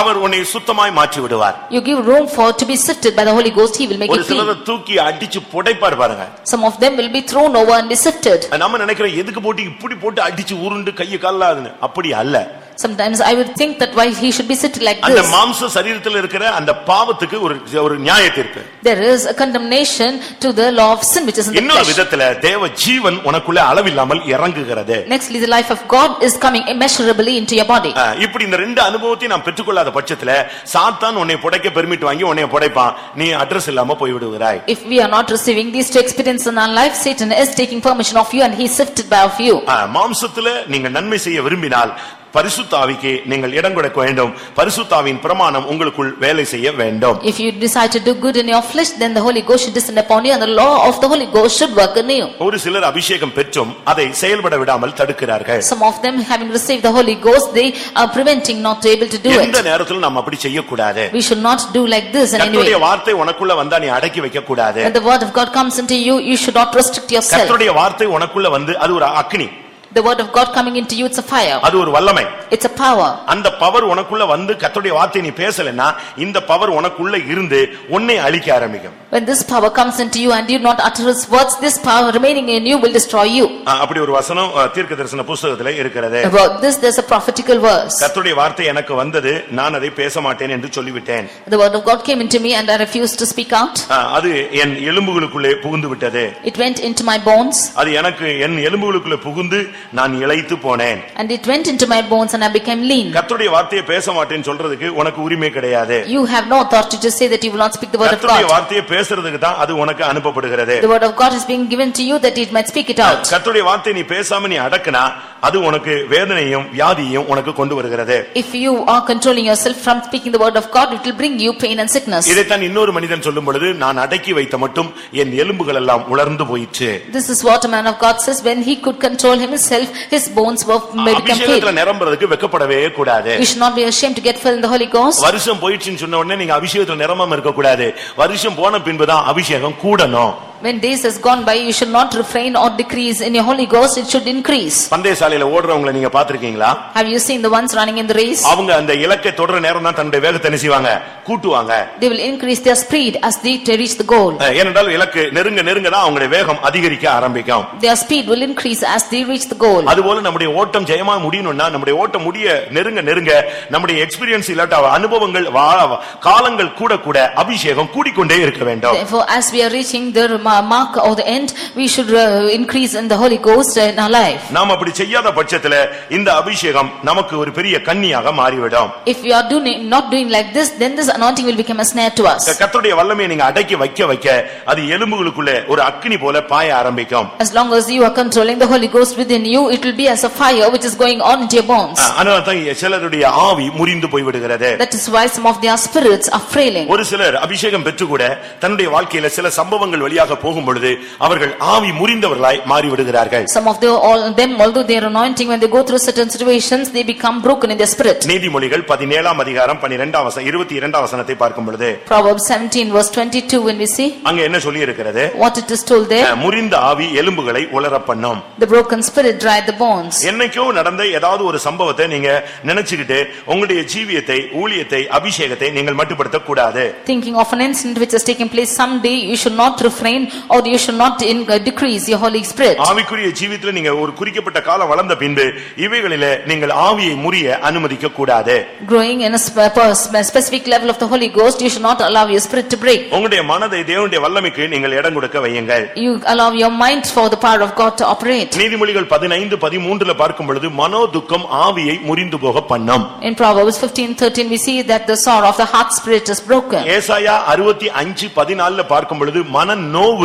அவர் உன்னை சுத்தமாய் மாற்றி விடுவார் you give room for to be sifted by the Holy Ghost, he will make ஒரு it clean. சிலரை தூக்கி அடிச்சு புடைப்பார் பாருங்க Some of them will be thrown over and be sifted. நம்ம நினைக்கிறோம் எதுக்கு போட்டு இப்படி போட்டு அடிச்சு உருண்டு கைய காலாதுன்னு அப்படி அல்ல Sometimes I would think that why he should be sitting like அந்த this. மாம்ச சரீரத்தில் இருக்கிற அந்த பாவத்துக்கு ஒரு ஒரு நியாயத்தை இருக்கு There is a condemnation to the law of sin which is in the இன்னொரு flesh. விதத்துல தேவ ஜீவன் உனக்குள்ள அளவில்லாமல் இறங்குகிறது Nextly, the life of God is coming immeasurably into your body. ஆ, இப்படி இந்த ரெண்டு அனுபவத்தையும் நாம் பெற்றுக்கொள்ளாத பட்சத்துல சாத்தான் உன்னை புடைக்க பெர்மிட் வாங்கி உன்னை புடைப்பான் நீ அட்ரஸ் இல்லாம போய் விடுகிறாய் If we are not receiving these two experiences in our life, Satan is taking permission of you and he is sifted by of you. ஆ, மாம்சத்துல நீங்க நன்மை செய்ய விரும்பினால் பரிசுத்தாவிக்கு நீங்கள் இடம் கொடுக்க வேண்டும் பரிசுத்தாவின் பிரமாணம் உங்களுக்குள் வேலை செய்ய வேண்டும் If you decide to do good in your flesh, then the Holy Ghost should descend upon you and the law of the Holy Ghost should work in you. ஒரு சிலர் அபிஷேகம் பெற்றும் அதை செயல்பட விடாமல் தடுக்கிறார்கள் Some of them having received the Holy Ghost, they are preventing not able to do எந்த it. நேரத்திலும் நாம் அப்படி செய்யக்கூடாது We should not do like this in any கர்த்தருடைய way. வார்த்தை உனக்குள்ள வந்தா நீ அடக்கி வைக்க கூடாது When the word of God comes into you, you should not restrict yourself. கர்த்தருடைய வார்த்தை உனக்குள்ள வந்து அது ஒரு அக்னி The word of God coming into you, it's a fire. அது ஒரு வல்லமை It's a power. அந்த பவர் உனக்குள்ள வந்து கர்த்தருடைய வார்த்தை நீ பேசலைன்னா இந்த பவர் உனக்குள்ள இருந்து உன்னை அழிக்க ஆரம்பிக்கும் When this power comes into you and you not utter his words, this power remaining in you will destroy you. அப்படி ஒரு வசனம் ஆ, தீர்க்க தரிசன புஸ்தகத்துல இருக்கிறது About this, there's a prophetical verse. கர்த்தருடைய வார்த்தை எனக்கு வந்தது நான் அதை பேச மாட்டேன் என்று சொல்லிவிட்டேன் The word of God came into me and I refused to speak out. அது என் எலும்புகளுக்குள்ளே புகுந்து விட்டது It went into my bones அது எனக்கு என் எலும்புகளுக்குள்ளே புகுந்து நான் இளைத்து போனேன் and it went into my bones and I became lean. கர்த்தருடைய வார்த்தையை பேச மாட்டேன்னு சொல்றதுக்கு உனக்கு உரிமை கிடையாது You have no authority to say that you will not speak the word of கர்த்தருடைய God. வார்த்தையை பேசுறதுக்கு தான் அது உனக்கு அனுப்பப்படுகிறது The word of God is being given to you that it might speak it out. கர்த்தருடைய வார்த்தை நீ பேசாம நீ அடக்குனா அது உனக்கு வேதனையும் வியாதியையும் உனக்கு கொண்டு வருகிறது If you are controlling yourself from speaking the word of God, it will bring you pain and sickness. இதைத்தான் இன்னொரு மனிதன் சொல்லும் பொழுது நான் அடக்கி வைத்த மட்டும் என் எலும்புகள் எல்லாம் உலர்ந்து போயிற்று This is what a man of God says, when he could control himself, his bones were become pain. நிரம்புறதுக்கு வெக்கப்படவே கூடாது You should not be ashamed to get filled in the Holy Ghost. வருஷம் போயிடுச்சுன்னு சொன்ன உடனே நீங்க அபிஷேகத்துல நிரம்பாம இருக்க கூடாது வருஷம் போன பின்புதான் அபிஷேகம் கூடணும் When days has gone by, you should not refrain or decrease in your Holy Ghost, it should increase. பந்தய சாலையில ஓடுறவங்களை நீங்க பாத்திருக்கீங்களா Have you seen the ones running in the race? அவங்க அந்த இலக்கை தொடர நேரம் தான் தன்னுடைய வேகத்தை என்ன செய்வாங்க கூட்டுவாங்க They will increase their speed as they reach the goal. அஹ், ஏனென்றால் இலக்கு நெருங்க நெருங்க தான் அவங்களுடைய வேகம் அதிகரிக்க ஆரம்பிக்கும் Their speed will increase as they reach the goal. அதுபோல நம்முடைய ஓட்டம் ஜெயமா முடியணும்னா நம்முடைய ஓட்டம் முடிய நெருங்க நெருங்க நம்முடைய எக்ஸ்பீரியன்ஸ் இல்லாட்ட அனுபவங்கள் வா- காலங்கள் கூட கூட அபிஷேகம் கூடிக்கொண்டே இருக்க வேண்டும் Therefore, as we are reaching the ma- mark or the end, we should uh, increase in the Holy Ghost in our life. நாம் அப்படி செய்யாத பட்சத்துல இந்த அபிஷேகம் நமக்கு ஒரு பெரிய கன்னியாக மாறிவிடும் If we are doing, not doing like this, then this anointing will become a snare to us. கர்த்தருடைய வல்லமையை நீங்க அடக்கி வைக்க வைக்க அது எலும்புகளுக்குள்ளே ஒரு அக்கினி போல பாய ஆரம்பிக்கும் As long as you are controlling the Holy Ghost within you, it will be as a fire which is going on into your bones. அதனால தான் சிலருடைய ஆவி முறிந்து போய்விடுகிறது That is why some of their spirits are frailing. ஒரு சிலர் அபிஷேகம் பெற்று கூட தன்னுடைய வாழ்க்கையில சில சம்பவங்கள் வழியாக போகும் பொழுது அவர்கள் ஆவி முறிந்தவர்களாய் மாறிவிடுகிறார்கள் Some of the, all them, although they are anointing, when they go through certain situations, they become broken in their spirit. நீதிமொழிகள் பதினேழாம் அதிகாரம் பன்னிரெண்டாம் வசனம் இருபத்தி இரண்டாம் வசனத்தை பார்க்கும் பொழுது Proverbs 17 verse 22 when we see அங்க என்ன சொல்லி இருக்கிறது what it is told there, முறிந்த ஆவி எலும்புகளை உலர பண்ணும் the broken spirit dried the bones. என்னைக்கோ நடந்த ஏதாவது ஒரு சம்பவத்தை நீங்க நினைச்சுக்கிட்டு உங்களுடைய ஜீவியத்தை ஊழியத்தை அபிஷேகத்தை நீங்கள் மட்டுப்படுத்த கூடாது Thinking of an incident which has taken place someday, you should not refrain or you should not in- uh, decrease your Holy Spirit. ஆவிக்குரிய ஜீவியத்துல நீங்க ஒரு குறிக்கப்பட்ட காலம் வளர்ந்த பின்பு இவைகளிலே நீங்கள் ஆவியை முறிய அனுமதிக்க கூடாது Growing in a spe- per- spe- specific level of the Holy Ghost, you should not allow your spirit to break. உங்களுடைய மனதை தேவனுடைய வல்லமைக்கு நீங்கள் இடம் கொடுக்க வையுங்கள் You allow your mind for the power of God to operate. நீதிமொழிகள் பதினைந்து பதிமூன்றுல பார்க்கும் பொழுது மனோ துக்கம் ஆவியை முறிந்து போக பண்ணும் In Proverbs 15:13 we see that the sorrow of the heart spirit is broken. ஏசாயா அறுபத்தி அஞ்சு பதினாலுல பார்க்கும் பொழுது மன நோவு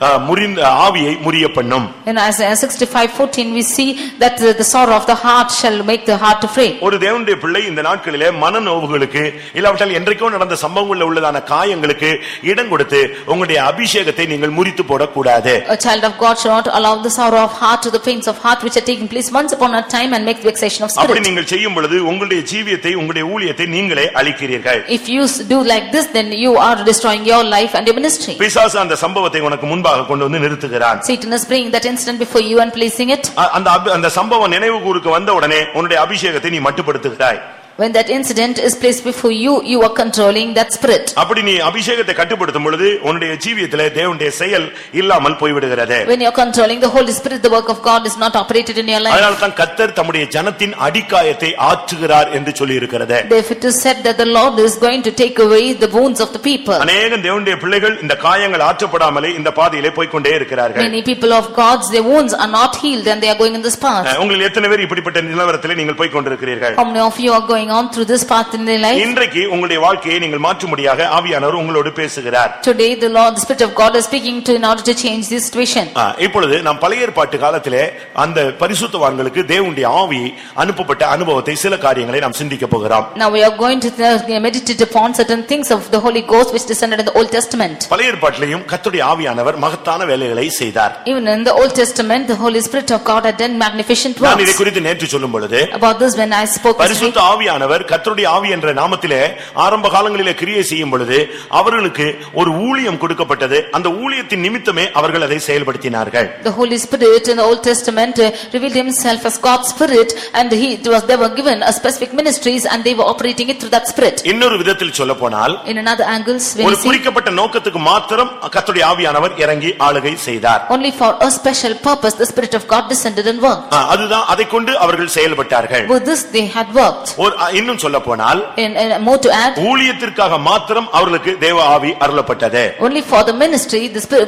அஹ், முறிந்த ஆவியை முறிய பண்ணும் In Isaiah 65:14 we see that the the sorrow of the heart shall make the heart to fray. ஒரு தேவனுடைய பிள்ளை இந்த நாட்களிலே மன நோவுகளுக்கு இல்லாவிட்டால் என்றைக்கோ நடந்த சம்பவங்களில் உள்ளதான காயங்களுக்கு இடம் கொடுத்து உங்களுடைய அபிஷேகத்தை நீங்கள் முறித்து போடக்கூடாது A child of God should not allow the sorrow of heart to the pains of heart which are taking place once upon a time and make vexation of அப்படி spirit. நீங்கள் செய்யும் பொழுது உங்களுடைய ஜீவியத்தை உங்களுடைய ஊழியத்தை நீங்களே அழிக்கிறீர்கள் If you do like this, then you are destroying your life and your ministry. பிசாசு அந்த சம்பவத்தை உனக்கு முன்பாக கொண்டு வந்து நிறுத்துகிறான் Satan is bringing that incident before you and placing it. அந்த அந்த சம்பவம் நினைவு கூறுக்கு வந்த உடனே உன்னுடைய அபிஷேகத்தை நீ மட்டுப்படுத்துகிறாய் When that incident is placed before you, you are controlling that spirit. அப்படி நீ அபிஷேகத்தை கட்டுப்படுத்தும் பொழுது உன்னுடைய ஜீவியத்திலே தேவனுடைய செயல் இல்லாமல் போய்விடுகிறது When you are controlling the Holy Spirit, the work of God is not operated in your life. அதனால தான் கத்தர் தம்முடைய ஜனத்தின் அடிக்காயத்தை ஆற்றுகிறார் என்று சொல்லி இருக்கிறது Therefore it is said that the Lord is going to take away the wounds of the people. அநேகம் தேவனுடைய பிள்ளைகள் இந்த காயங்கள் ஆற்றப்படாமலே இந்த பாதையிலே போய்க்கொண்டே இருக்கிறார்கள் Many people of God's, their wounds are not healed and they are going in this path. அஹ், உங்களில் எத்தனை பேர் இப்படிப்பட்ட நிலவரத்திலே நீங்கள் போய்க்கொண்டிருக்கிறீர்கள் How many of you are going on through this path in their life? இன்றைக்கு உங்களுடைய வாழ்க்கையை நீங்கள் மாற்றும்படியாக ஆவியானவர் உங்களோடு பேசுகிறார் Today, the Lord, the Spirit of God is speaking to in order to change this situation. இப்பொழுது நாம் பழைய ஏற்பாட்டு காலத்திலே அந்த பரிசுத்தவான்களுக்கு தேவனுடைய ஆவி அனுப்பப்பட்ட அனுபவத்தை சில காரியங்களை நாம் சிந்திக்க போகிறோம் Now we are going to uh, meditate upon certain things of the Holy Ghost which descended in the Old Testament. பழைய ஏற்பாட்டிலையும் கர்த்தருடைய ஆவியானவர் மகத்தான வேலைகளை செய்தார் Even in the Old Testament, the Holy Spirit of God had done magnificent நான் இதை works. குறித்து நேற்று சொல்லும் பொழுது About this, when I spoke பரிசுத்த ஆவியானவர் கர்த்தருடைய ஆவி என்ற நாமத்திலே ஆரம்ப காலங்களிலே கிரியை செய்யும் பொழுது அவர்களுக்கு ஒரு ஊழியம் கொடுக்கப்பட்டது அந்த ஊழியத்தின் நிமித்தமே அவர்கள் அதை செயல்படுத்தினார்கள் the Holy Spirit in the Old Testament uh, revealed himself as God's Spirit and he, it was, they were given a specific ministries and they were operating it through that Spirit. இன்னொரு விதத்தில் சொல்ல போனால் In another angles, when ஒரு குறிக்கப்பட்ட நோக்கத்துக்கு மாத்திரம் கர்த்தருடைய ஆவியானவர் இறங்கி ஆளுகை செய்தார் only for a special purpose, the Spirit of God descended and worked. அதுதான் அதை கொண்டு அவர்கள் செயல்பட்டார்கள் With this, they had worked. ஒரு இன்னும் சொல்ல போனால் In, in more to add, ஊழியத்திற்காக மாத்திரம் அவர்களுக்கு தேவ ஆவி அருளப்பட்டது only for the ministry, the Spirit,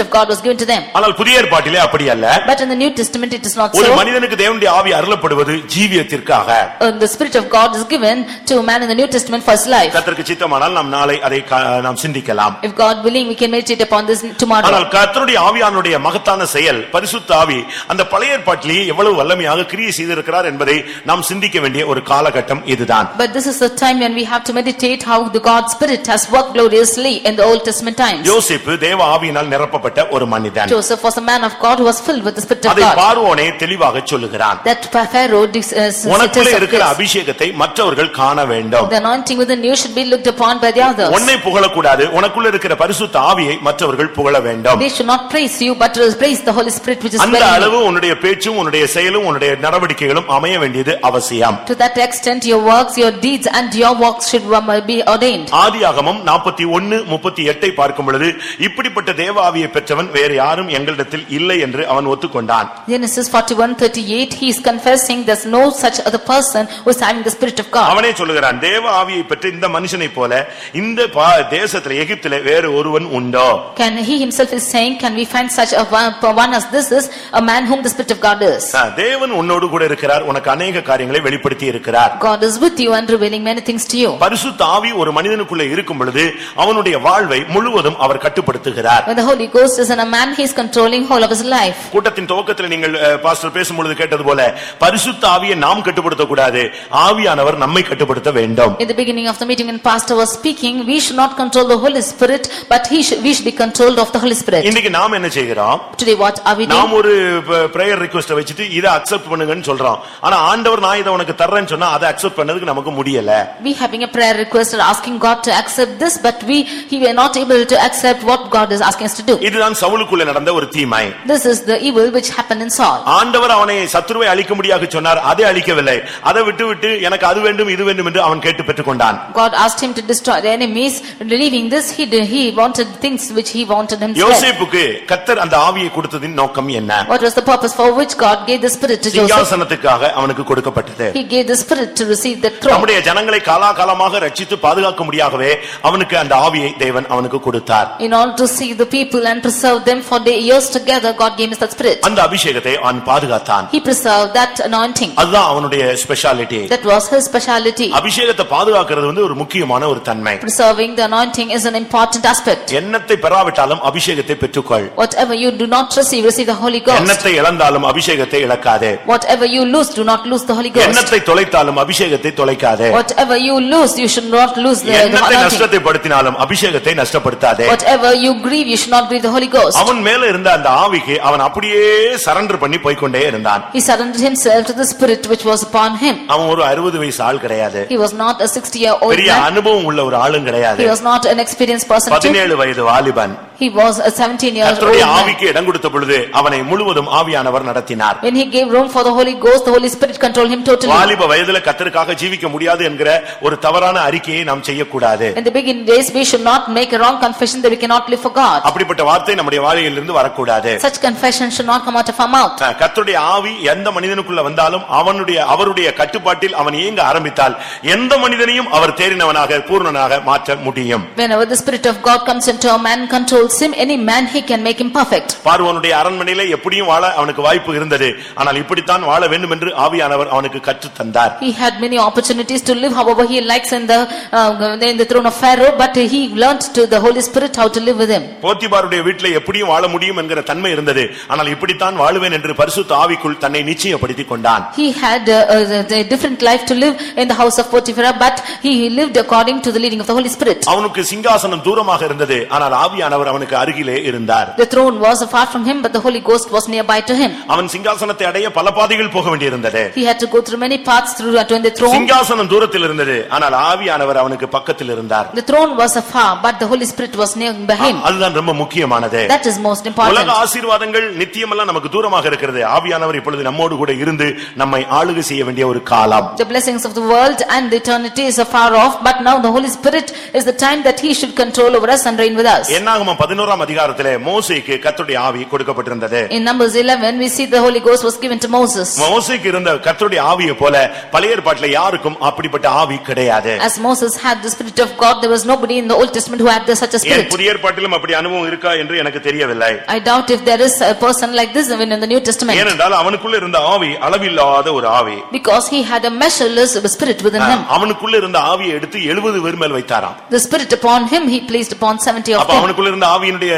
of God was given to them. ஆனால் புதிய ஏற்பாட்டிலே அப்படி அல்ல But in the New Testament, it is not ஒரு so. மனிதனுக்கு தேவனுடைய ஆவி அருளப்படுவது ஜீவியத்திற்காக The Spirit of God is given to man in the New Testament for his life. கர்த்தருக்கு சித்தமானால் நாம் நாளை அதை நாம் சிந்திக்கலாம் If God willing, we can meditate upon this tomorrow. ஆனால் கர்த்தருடைய ஆவியானுடைய மகத்தான செயல் பரிசுத்த ஆவி அந்த பழைய ஏற்பாட்டிலேயே எவ்வளவு வல்லமையாக கிரியை செய்திருக்கிறார் என்பதை நாம் சிந்திக்க வேண்டிய ஒரு காலகட்டம் பழக்கம் இதுதான் But this is the time when we have to meditate how the God Spirit has worked gloriously in the Old Testament times. யோசேப்பு தேவ ஆவியினால் நிரப்பப்பட்ட ஒரு மனிதன் Joseph was a man of God who was filled with the Spirit of அதை God. பார்வோனே தெளிவாக சொல்லுகிறான் That Pharaoh uh, உனக்குள்ளே இருக்கிற. அபிஷேகத்தை மற்றவர்கள் காண வேண்டும் The anointing within you should be looked upon by the others. உன்னை புகழக்கூடாது உனக்குள்ள இருக்கிற பரிசுத்த ஆவியை மற்றவர்கள் புகழ வேண்டும் They should not praise you but praise the Holy Spirit which is அந்த அளவு. உன்னுடைய பேச்சும் உன்னுடைய செயலும் உன்னுடைய நடவடிக்கைகளும் அமைய வேண்டியது அவசியம் To that extent, your works, your deeds and your walks should um, be ordained. ஆதியாகமம் நாற்பத்தி ஒன்னு முப்பத்தி எட்டை பார்க்கும் பொழுது இப்படிப்பட்ட தேவ ஆவியை பெற்றவன் வேறு யாரும் எங்களிடத்தில் இல்லை என்று அவன் ஒத்துக்கொண்டான் Genesis 41:38, he is confessing there's no such other person who is having the Spirit of God. அவனே சொல்லுகிறான் தேவ ஆவியை பெற்ற இந்த மனுஷனை போல இந்த தேசத்திலே எகிப்திலே வேறு ஒருவன் உண்டோ Can, he himself is saying, can we find such a one one as this is, a man whom the Spirit of God is? தேவன் உன்னோடு கூட இருக்கிறார் உனக்கு அநேக காரியங்களை வெளிப்படுத்தி இருக்கிறார் God is with you and revealing many things to you. பரிசுத்த ஆவி ஒரு மனிதனுக்குள்ள இருக்கும் பொழுது அவனுடைய வாழ்வை முழுவதும் அவர் கட்டுப்படுத்துகிறார் When the Holy Ghost is in a man, he is controlling whole of his life. கூட்டத்தின் துவக்கத்தில் நீங்கள் பாஸ்டர் பேசும்பொழுது கேட்டது போல பரிசுத்த ஆவியை நாம் கட்டுப்படுத்த கூடாது ஆவியானவர் நம்மை கட்டுப்படுத்த வேண்டும் In the beginning of the meeting when pastor was speaking, we should not control the Holy Spirit, but he should, we should be controlled of the Holy Spirit. இன்னைக்கு நாம் என்ன செய்கிறோம் Today what are we doing? நாம் ஒரு prayer request வச்சுட்டு இதை accept பண்ணுங்கன்னு சொல்றோம் ஆனா ஆண்டவர் நான் இதை உனக்கு தர்றேன்னு சொன்னா அதை அக்செப்ட் பண்ணதுக்கு நமக்கு முடியல We having a prayer request or asking God to accept this, but we, he were not able to accept what God is asking us to do. இதுதான் சவுலுக்குள்ள நடந்த ஒரு தீமை This is the evil which happened in Saul. ஆண்டவர் அவனை சத்துருவை அழிக்க முடியாக சொன்னார் அதை அழிக்கவில்லை அதை விட்டு விட்டு எனக்கு அது வேண்டும் இது வேண்டும் என்று அவன் கேட்டு பெற்றுக்கொண்டான் God asked him to destroy the enemies, leaving this, he did, he wanted things which he wanted himself. யோசேப்புக்கு கத்தர் அந்த ஆவியை கொடுத்ததின் நோக்கம் என்ன What was the purpose for which God gave the spirit to Joseph? சிங்காசனத்துக்காக அவனுக்கு கொடுக்கப்பட்டது He gave the spirit to receive the throne. நம்முடைய ஜனங்களை காலாகாலமாக ரட்சித்து பாதுகாக்க முடியாகவே அவனுக்கு அந்த ஆவியை தேவன் அவனுக்கு கொடுத்தார் In order to see the people and preserve them for the years together, God gave us that spirit. அந்த அபிஷேகத்தை அவன் பாதுகாத்தான் He preserved that anointing. அதுதான் அவனுடைய speciality That was his speciality. அபிஷேகத்தை பாதுகாக்கிறது வந்து ஒரு முக்கியமான ஒரு தன்மை Preserving the anointing is an important aspect. எண்ணத்தை பெறாவிட்டாலும் அபிஷேகத்தை பெற்றுக்கொள் Whatever you do not receive, receive the Holy Ghost. எண்ணத்தை இழந்தாலும் அபிஷேகத்தை இழக்காதே Whatever you lose, do not lose the Holy Ghost. எண்ணத்தை தொலைத்தாலும் அபிஷேகத்தை தொலைக்காதே Whatever you lose, you should not lose the anointing. நஷ்டத்தை படுத்தினாலும் அபிஷேகத்தை நஷ்டப்படுத்தாதே Whatever you grieve, you should not grieve the Holy Ghost. அவன் மேல இருந்த அந்த ஆவிக்கு அவன் அப்படியே சரண்டர் பண்ணி போய்க்கொண்டே இருந்தான் He surrendered himself to the spirit which was upon him. அவன் ஒரு அறுபது வயசு ஆள் கிடையாது He was not a sixty-year-old பெரிய man. அனுபவம் உள்ள ஒரு ஆளும் கிடையாது He was not an experienced person too. பதினேழு வயது வாலிபன் He was a seventeen years old man. ஆவிக்கு இடம் கொடுத்த பொழுது அவனை முழுவதும் ஆவியானவர் நடத்தினார் When he gave room for the Holy Ghost, the Holy Spirit controlled him totally. வாலிப வயதுல கத்தருக்காக ஜீவிக்க முடியாது என்கிற ஒரு தவறான அறிக்கையை நாம் செய்யக்கூடாது In the beginning days, we should not make a wrong confession that we cannot live for God. அப்படிப்பட்ட வார்த்தை நம்முடைய வாயிலிருந்து வரக்கூடாது Such confession should not come out of our mouth. கர்த்தருடைய ஆவி எந்த மனிதனுக்குள்ள வந்தாலும் அவனுடைய அவருடைய கட்டுப்பாட்டில் அவன் இயங்க ஆரம்பித்தால் எந்த மனிதனையும் அவர் தேறினவனாக பூர்ணனாக மாற்ற முடியும் Whenever the Spirit of God comes into a man, controls him, any man, he can make him perfect. பார்வோனுடைய அரண்மனையில எப்படியும் வாழ அவனுக்கு வாய்ப்பு இருந்தது ஆனால் இப்படித்தான் வாழ வேண்டும் என்று ஆவியானவர் அவனுக்கு கற்றுத் தந்தார் He had many opportunities to live however he likes in the, uh, in the throne of Pharaoh, but he learnt to the Holy Spirit how to live with him. போத்திபாருடைய வீட்டில் எப்படியும் வாழ முடியும் என்கிற தன்மை இருந்தது ஆனால் இப்படித்தான் வாழுவேன் என்று பரிசுத்த ஆவிக்குள் தன்னை நிச்சயப்படுத்திக் கொண்டான் He had uh, a a different life to live in the house of Potiphar, but he lived according to the leading of the Holy Spirit. அவனுக்கு சிங்காசனம் தூரமாக இருந்தது ஆனால் ஆவியானவர் அவனுக்கு அருகிலே இருந்தார் The throne was far from him, but the Holy Ghost was nearby to him. அவன் சிங்காசனத்தை அடைய பல பாதைகள் போக வேண்டியிருந்தது He had to go through many paths through to win the throne. சிங்காசனம் தூரத்தில் இருந்தது ஆனால் ஆவியானவர் அவனுக்கு பக்கத்தில் இருந்தார் The throne was afar, but the Holy Spirit was near him. அதுதான் ரொம்ப முக்கியமானது That is most உலக important. ஆசீர்வாதங்கள் நித்தியமெல்லாம் நமக்கு தூரமாக இருக்கிறது ஆவியானவர் இப்பொழுது நம்மோடு கூட இருந்து நம்மை ஆளுகை செய்ய வேண்டிய ஒரு காலம் The blessings of the world and the eternity is afar off, but now the Holy Spirit is the time that he should control over us and reign with us. என்னாகம பதினோராம் அதிகாரத்திலே மோசேக்கு கர்த்தருடைய ஆவி கொடுக்கப்பட்டிருந்தது In Numbers 11, we see the Holy Ghost was given to Moses. மோசேக்கு இருந்த கர்த்தருடைய ஆவியை போல பழைய ஏற்பாட்டிலே யாருக்கும் அப்படிப்பட்ட ஆவி கிடையாது As Moses had the Spirit of God, there was nobody in the Old Testament who had the- such a ஏன் spirit. புதிய ஏற்பாட்டிலும் அப்படி அனுபவம் இருக்கா என்று எனக்கு தெரியவில்லை I doubt if there is a person like this even in the New Testament. ஏனென்றால் அவனுக்குள்ள இருந்த ஆவி அளவில்லாத ஒரு ஆவி Because he had a measureless spirit within him. அவனுக்குள்ள இருந்த ஆவியை எடுத்து எழுபது பேர் மேல் வைத்தாராம் The spirit upon him, he placed upon seventy of அப்ப them. அவனுக்குள்ள இருந்த ஆவியினுடைய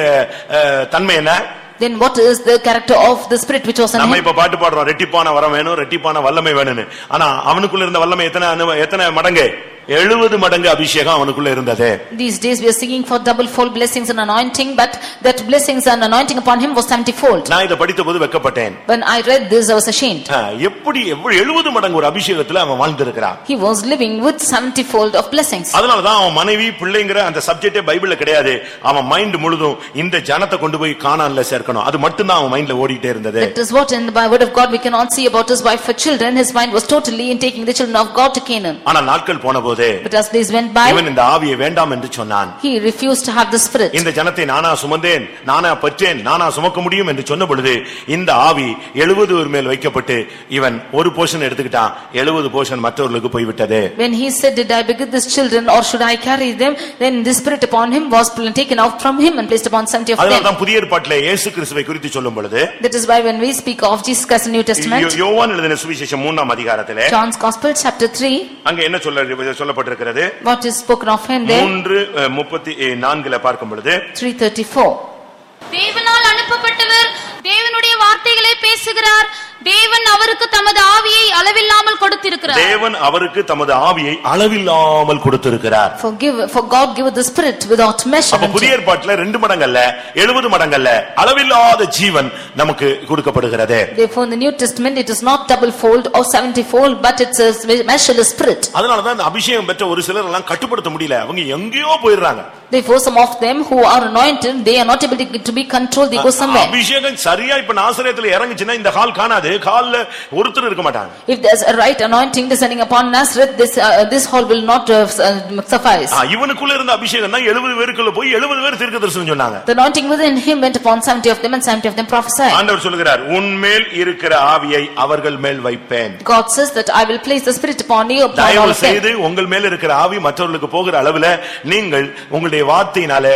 அஹ், தன்மை என்ன Then what is the character of the spirit which was in நம்ம him? இப்ப பாட்டு பாடுறோம். ரெட்டிப்பான வரம் வேணும் ரெட்டிப்பான வல்லமை வேணும்னு. ஆனா அவனுக்குள்ள இருந்த வல்லமை எத்தனை அனு- எத்தனை மடங்கு? எழுபது மடங்கு அபிஷேகம் அவனுக்குள்ள இருந்தது These days we are singing for double fold blessings and anointing, but that blessings and anointing upon him was seventyfold. நான் இதை படித்த போது வெக்கப்பட்டேன் When I read this, I was ashamed. எப்படி எவ்வளவு எழுபது மடங்கு ஒரு அபிஷேகத்துல அவன் வாழ்ந்திருக்கிறான் He was living with seventyfold of blessings. அதனாலதான் அவன் மனைவி பிள்ளைங்கிற அந்த சப்ஜெக்டே பைபிள்ல கிடையாது அவன் மைண்ட் முழுதும் இந்த ஜனத்தை கொண்டு போய் காணான்ல சேர்க்கணும் அது மட்டும்தான் அவன் மைண்ட்ல ஓடிட்டே இருந்தது That is what in the word of God we cannot see about his wife or children. His mind was totally in taking the children of God to Canaan. ஆனா நாட்கள் போன போது But as days went by, இவன் இந்த ஆவியை வேண்டாம் என்று சொன்னான் he refused to have the spirit. இந்த ஜனத்தை நானா சுமந்தேன் நானா பெற்றேன் நானா சுமக்க முடியும் என்று சொன்ன பொழுது இந்த ஆவி எழுபது மேல் வைக்கப்பட்டு இவன் ஒரு போர்ஷன் எடுத்துக்கிட்டான் எழுபது போர்ஷன் மற்றவர்களுக்கு போய்விட்டது When he said, did I beget these children or should I carry them? Then the spirit upon him was taken out from him and placed upon seventy of them. அதனால்தான் புதிய ஏற்பாட்டிலே இயேசு கிறிஸ்துவை குறித்து சொல்லும் பொழுது That is why when we speak of Jesus Christ in New Testament, யோவான் எழுதின சுவிசேஷம் மூணாம் அதிகாரத்திலே John's Gospel chapter 3, அங்க என்ன சொல்ல சொல்லப்பட்டிருக்கிறது what is spoken of him there? மூன்று அஹ், முப்பத்தி அஹ், நான்குல பார்க்கும் பொழுது 334. தேவனால் அனுப்பப்பட்டவர் தேவனுடைய வார்த்தைகளை பேசுகிறார் தேவன் அவருக்கு தமது ஆவியை அளவில்லாமல் கொடுத்திருக்கிறார். தேவன் அவருக்கு தமது ஆவியை அளவில்லாமல் கொடுத்திருக்கிறார். For give, for God giveth the spirit without measure. அப்ப புதிய ஏற்பாட்டுல ரெண்டு மடங்கல்ல எழுபது மடங்கல்ல அளவில்லாத ஜீவன் நமக்கு கொடுக்கப்படுகிறது. Therefore in the New Testament it is not double fold or seventy-fold but it's a measureless spirit. அதனாலதான் இந்த அபிஷேகம் பெற்ற ஒரு சிலர் எல்லாம் கட்டுப்படுத்த முடியல. அவங்க எங்கேயோ போயிடுறாங்க. Therefore some of them who are anointed, they are not able to be controlled, they go somewhere. அபிஷேகம் சரியா இப்ப நாசரேத்துல இறங்குச்சுன்னா இந்த கால் காணாது கால்ல ஒருத்தர் இருக்க மாட்டாங்க If there's a right anointing descending upon Nazareth, this, uh, this hall will not uh, uh, suffice. ஆ, இவனுக்குள்ள இருந்த அபிஷேகம் தான் எழுபது பேருக்குள்ள போய் எழுபது பேர் தீர்க்க தரிசனம் சொன்னாங்க The anointing within him went upon seventy of them and seventy of them prophesied. ஆண்டவர் சொல்லுகிறார் உன்மேல் இருக்கிற ஆவியை அவர்கள் மேல் வைப்பேன் God says that I will place the spirit upon you, upon all தயவு of them. செய்து உங்கள் மேல் இருக்கிற ஆவி மற்றவர்களுக்கு போகிற அளவுல நீங்கள் உங்களுடைய வார்த்தையினால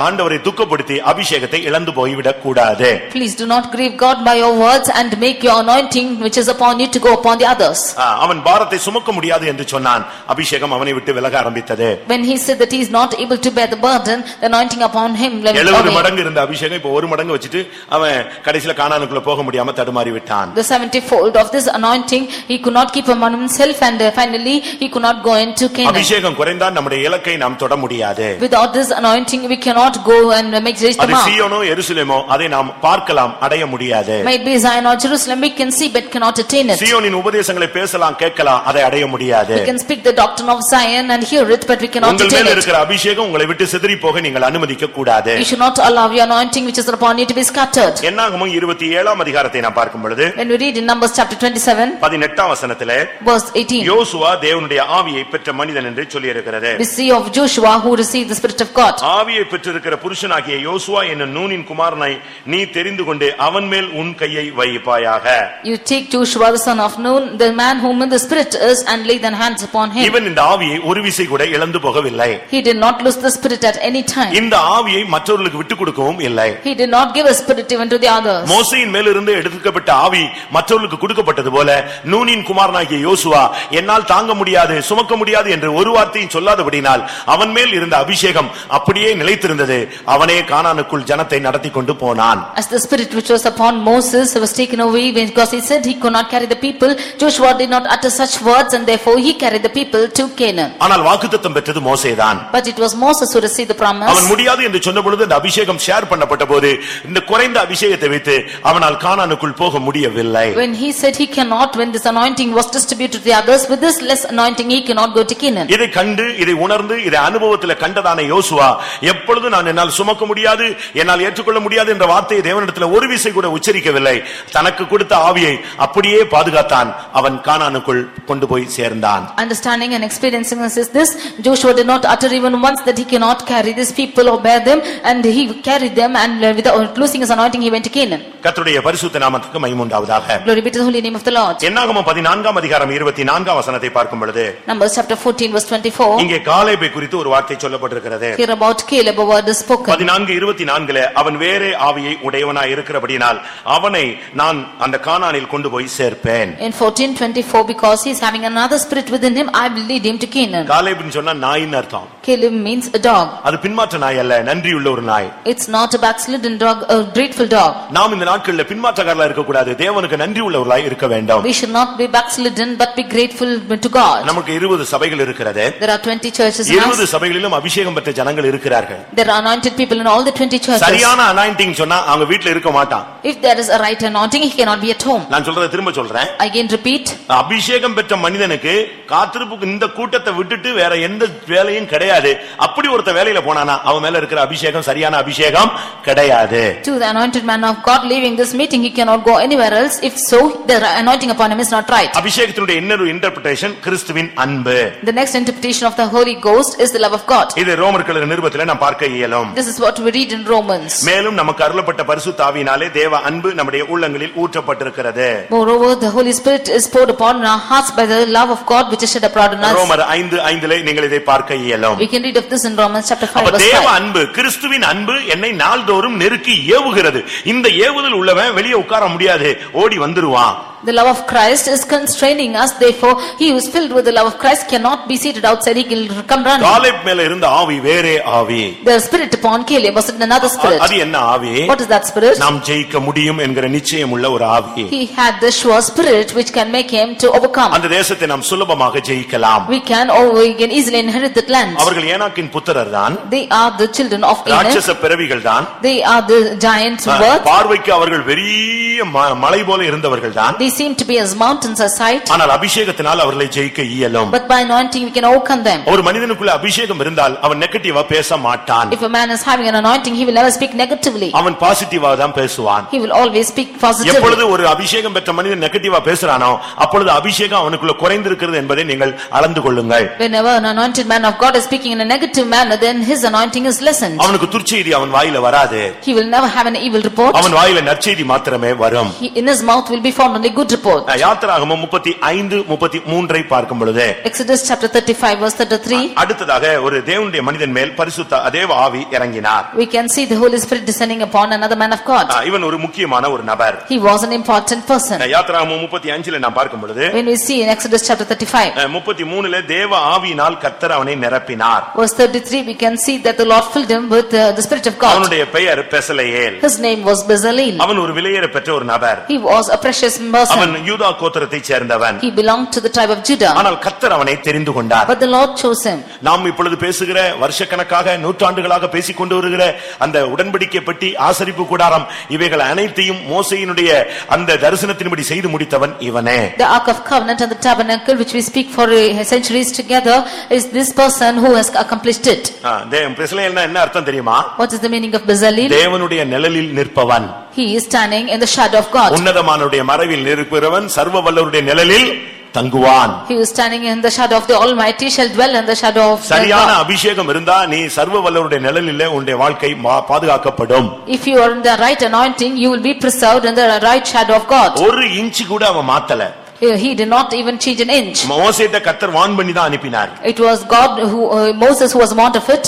ஆண்டவரை துக்கப்படுத்தி அபிஷேகத்தை இழந்து போய்விடக் கூடாது Please do not grieve God by your words and make your anointing which is upon you to go upon the others. அவன் பாரத்தை சுமக்க முடியாது என்று சொன்னான் அபிஷேகம் அவனை விட்டு விலக ஆரம்பித்தது When he said that he is not able to bear the burden, the anointing upon him எழுபது away. மடங்கு இருந்த அபிஷேகம் இப்ப ஒரு மடங்கு வச்சுட்டு அவன் கடைசியில காணானுக்குள்ள போக முடியாம தடுமாறி விட்டான் The seventyfold of this anointing, he could not keep upon himself and uh, finally he could not go into Canaan. அபிஷேகம் குறைந்தால் நம்முடைய இலக்கை நாம் தொட முடியாது Without this anointing, we cannot go and make reach the அது mark. சீயோனோ எருசலேமோ அதை நாம் பார்க்கலாம் அடைய முடியாது May it be Zion or Jerusalem, we can see but cannot attain it. சீயோனின் உபதேசங்களை பேசலாம் கேட்கலாம் அதை அடைய முடியாது We can speak the doctrine of Zion and hear it, but we cannot உங்கள் attain மேல் it. இருக்கிற அபிஷேகம் உங்களை விட்டு சிதறி போக நீங்கள் அனுமதிக்க கூடாது You should not allow your anointing which is upon you to be scattered. என்னாகமும் இருபத்தி ஏழாம் அதிகாரத்தை நான் பார்க்கும் பொழுது When we read in Numbers chapter twenty-seven, பதினெட்டாம் வசனத்திலே verse eighteen, யோசுவா தேவனுடைய ஆவியை பெற்ற மனிதன் என்று சொல்லியிருக்கிறது we see of Joshua who received the spirit of God. ஆவியை பெற்றிருக்கிற புருஷனாகிய யோசுவா என்னும் நூனின் குமாரனை நீ தெரிந்து கொண்டு அவன் மேல் உன் கையை வைப்பாயாக You take Joshua the son of Nun, the man whom the spirit is, and lay thine hands upon him. இவன் இந்த ஆவியை ஒரு விசை கூட இழந்து போகவில்லை He did not lose the spirit at any time. இந்த ஆவியை மற்றவர்களுக்கு விட்டுக் கொடுக்கவும் இல்லை He did not give a spirit even to the others. மோசையின் மேலிருந்து எடுக்கப்பட்ட ஆவி மற்றவர்களுக்கு கொடுக்கப்பட்டது போல நூனின் குமாரனாகிய யோசுவா என்னால் தாங்க முடியாது சுமக்க முடியாது என்று ஒரு வார்த்தையும் சொல்லாதபடினால் அவன் மேல் இருந்த அபிஷேகம் அப்படியே நிலைத்திருந்தது அவனே கானானுக்குள் ஜனத்தை நடத்தி கொண்டு போனான் As the spirit which was upon Moses was taken away because he said he could not carry the people, Joshua did not utter such words and therefore he carried the people to Canaan. ஆனால் வாக்குத்தத்தம் பெற்றது மோசேதான் But it was Moses who received the அவன் promise. முடியாது என்று சொன்ன பொழுது அந்த அபிஷேகம் ஷேர் பண்ணப்பட்ட போது இந்த குறைந்த அபிஷேகத்தை வைத்து அவனால் கானானுக்குள் போக முடியவில்லை When he said he cannot, when this anointing was distributed to the others, with this less anointing he cannot go to Canaan. இதை கண்டு இதை உணர்ந்து இதை அனுபவத்தில் கண்டதான யோசுவா எப்பொழுது நான் என்னால் சுமக்க முடியாது என்னால் ஏற்றுக்கொள்ள முடியாது என்ற வார்த்தையை தேவனிடத்தில் ஒரு விசை கூட உச்சரிக்கவில்லை தனக்கு கொடுத்த ஆவியை அப்படியே பாதுகாத்தான் அவன் கானானுக்குள் கொண்டு போய் சேர்ந்தான் Understanding and experiencing this is this, Joshua did not utter even once that he cannot carry these people or bear them and he carried them and uh, without losing his anointing he went to Canaan. கர்த்தருடைய பரிசுத்த நாமத்துக்கு மைமுண்டாவதாக Glory be to the holy name of the Lord. என்னாகமோ பதினான்காம் அதிகாரம் இருபத்தி நான்காம் வசனத்தை பார்க்கும் பொழுது Numbers chapter fourteen verse twenty-four. இங்கே காலேபை குறித்து ஒரு வார்த்தை சொல்லப்பட்டிருக்கிறது Hear about Caleb, a word is spoken. பதினான்கு இருபத்தி நான்குல அவன் வேறே ஆவியை உடையவனாய் இருக்கிறபடினால் அவனை நான் அந்த கானானில் கொண்டு போய் சேர்ப்பேன் In fourteen twenty-four, because he is having another spirit within him, I will lead him to Canaan. காலேப்னு சொன்னா நாயின்னு அர்த்தம் Caleb means a dog. அது பின்மாற்ற நாய் அல்ல நன்றியுள்ள ஒரு நாய் It's not a backslidden dog, a grateful dog. நாம் இந்த நாட்கள்ல பின்மாற்றக்காரலா இருக்கக்கூடாது தேவனுக்கு நன்றி உள்ளவர்களாய் இருக்க வேண்டும் We should not be backslidden, but be grateful to God. நமக்கு இருபது சபைகள் இருக்கிறது There are twenty churches in இருபது. சபைகளிலும் அபிஷேகம் பெற்ற ஜனங்கள் இருக்கிறார்கள் There are anointed people in all the twenty churches. சரியான அனாயிண்டிங் சொன்னா அவங்க வீட்டுல இருக்க மாட்டான் If there is a right anointing, he cannot be at home. நான் சொல்றதை திரும்ப சொல்றேன் Again repeat, அபிஷேகம் பெற்ற மனிதனுக்கு காத்திருப்புக்கு இந்த கூட்டத்தை விட்டுட்டு வேற எந்த வேலையும் கிடையாது அப்படி ஒருத்த வேலையில போனானா அவன் மேல இருக்கிற அபிஷேகம் சரியான அபிஷேகம் கிடையாது to the anointed man of God leaving this meeting, he cannot go anywhere else. If so, the anointing upon him is not right. அபிஷேகத்தினுடைய இன்னொரு இன்டர்பிரேஷன் கிறிஸ்துவின் அன்பு The next interpretation of the Holy Ghost is the love of God. இது ரோமர்கள் நிருபத்திலே நாம் பார்க்க இயலும் This is what we read in Romans. மேலும் நமக்கு அருளப்பட்ட பரிசு தாவினாலே தேவ அன்பு நம்முடைய உள்ளங்களில் ஊற்றப்பட்டிருக்கிறது Moreover, the Holy Spirit is poured upon our hearts by the love of God which is shed abroad in us. ரோமர் ஐந்து ஐந்திலே நீங்கள் இதை பார்க்க இயலும் We can read of this in Romans chapter 5 அப்ப verse தேவ 5. அன்பு கிறிஸ்துவின் அன்பு என்னை நாள்தோறும் நெருக்கி ஏவுகிறது இந்த ஏவுதல் உள்ளவன் வெளியே உட்கார முடியாது ஓடி வந்துருவான் The love of Christ is constraining us, therefore he who is filled with the love of Christ cannot be seated outside, he will come running. Caleb மேல இருந்த ஆவி வேறே ஆவி The spirit upon Caleb was another spirit. அது என்ன ஆவி What is that spirit? நாம் ஜெயிக்க முடியும் என்கிற நிச்சயம் உள்ள ஒரு ஆவி He had the sure spirit which can make him to overcome. அந்த தேசத்தை நாம் சுலபமாக ஜெயிக்கலாம் We can, or we can easily inherit that land. அவர்கள் ஏனாக்கின் புத்திரர் தான் They are the children of Enoch. ராட்சச பிறவிகள் தான் They are the giants of birth. பார்வைக்கு அவர்கள் பெரிய ம- மலை போல இருந்தவர்கள் தான் They seem to be as mountains of sight, ஆனால் அபிஷேகத்தினால் அவர்களை ஜெயிக்க இயலும் but by anointing we can overcome them. ஒரு மனிதனுக்குள்ள அபிஷேகம் இருந்தால் அவன் நெகட்டிவா பேச மாட்டான் If a man is having an anointing, he will never speak negatively. அவன் பாசிட்டிவா தான் பேசுவான் He will always speak positively. எப்பொழுது ஒரு அபிஷேகம் பெற்ற மனிதன் நெகட்டிவா பேசுறானோ அப்பொழுது அபிஷேகம் அவனுக்குள்ள குறைந்திருக்கிறது என்பதை நீங்கள் அளந்து கொள்ளுங்கள் Whenever an anointed man of God is speaking in a negative manner, then his anointing is lessened. அவனுக்கு துர்ச்செய்தி அவன் வாயில வராது He will never have an evil report. அவன் வாயில நற்செய்தி மாத்திரமே வரும் He- In his mouth will be found only Good report. யாத்திராகமம் முப்பத்தி ஐந்து முப்பத்தி மூன்றை பார்க்கும் பொழுது Exodus chapter 35 verse 33, அடுத்ததாக ஒரு தேவனுடைய மனிதன் மேல் பரிசுத்த தேவ ஆவி இறங்கினார் we can see the Holy Spirit descending upon another man of God. இவன் ஒரு முக்கியமான ஒரு நபர் He was an important person. யாத்திராகமம் முப்பத்தி அஞ்சுல நான் பார்க்கும் பொழுது When we see in Exodus chapter 35, முப்பத்தி மூணுல தேவ ஆவியினால் கத்தர் அவனை நிரப்பினார் verse 33, we can see that the Lord filled him with uh, the Spirit of God. அவனுடைய பெயர் பெசலையேல் His name was Bezalel. அவன் ஒரு விலையேற பெற்ற ஒரு நபர் He was a precious அவன். யூதா கோத்திரத்தைச் சேர்ந்தவன் He belonged to the tribe of Judah. ஆனால் கத்தர் அவனை தெரிந்து கொண்டார் But the Lord chose him. நாம் இப்பொழுது பேசுகிற வருஷக்கணக்காக நூற்றாண்டுகளாக பேசிக் கொண்டு வருகிற அந்த உடன்படிக்கை பெட்டி ஆசரிப்பு கூடாரம் இவைகள் அனைத்தையும் மோசையினுடைய அந்த தரிசனத்தின்படி செய்து முடித்தவன் இவனே The Ark of Covenant and the tabernacle which we speak for uh, centuries together is this person who has accomplished it. ஆ, தே- பெசலேயல்னா என்ன அர்த்தம் தெரியுமா What is the meaning of Bezalel? தேவனுடைய நிழலில் நிற்பவன் He is standing in the shadow of God. உன்னதமானுடைய மறைவில் நிற்பவன் சர்வ வல்லவருடைய நிழலில் தங்குவான் He is standing in the shadow of the Almighty shall dwell in the shadow of the சரியான God. அபிஷேகம் இருந்தா நீ சர்வ வல்லவருடைய நிழலில் உன்னுடைய வாழ்க்கை மா- பாதுகாக்கப்படும் If you are in the right anointing, you will be preserved in the right shadow of God. ஒரு இன்ச்சு கூட அவன் மாத்தல He did not even change an inch. மோசேட்ட கத்தர் வான் பண்ணி தான் அனுப்பினார் It was God who, uh, Moses who was warned of it.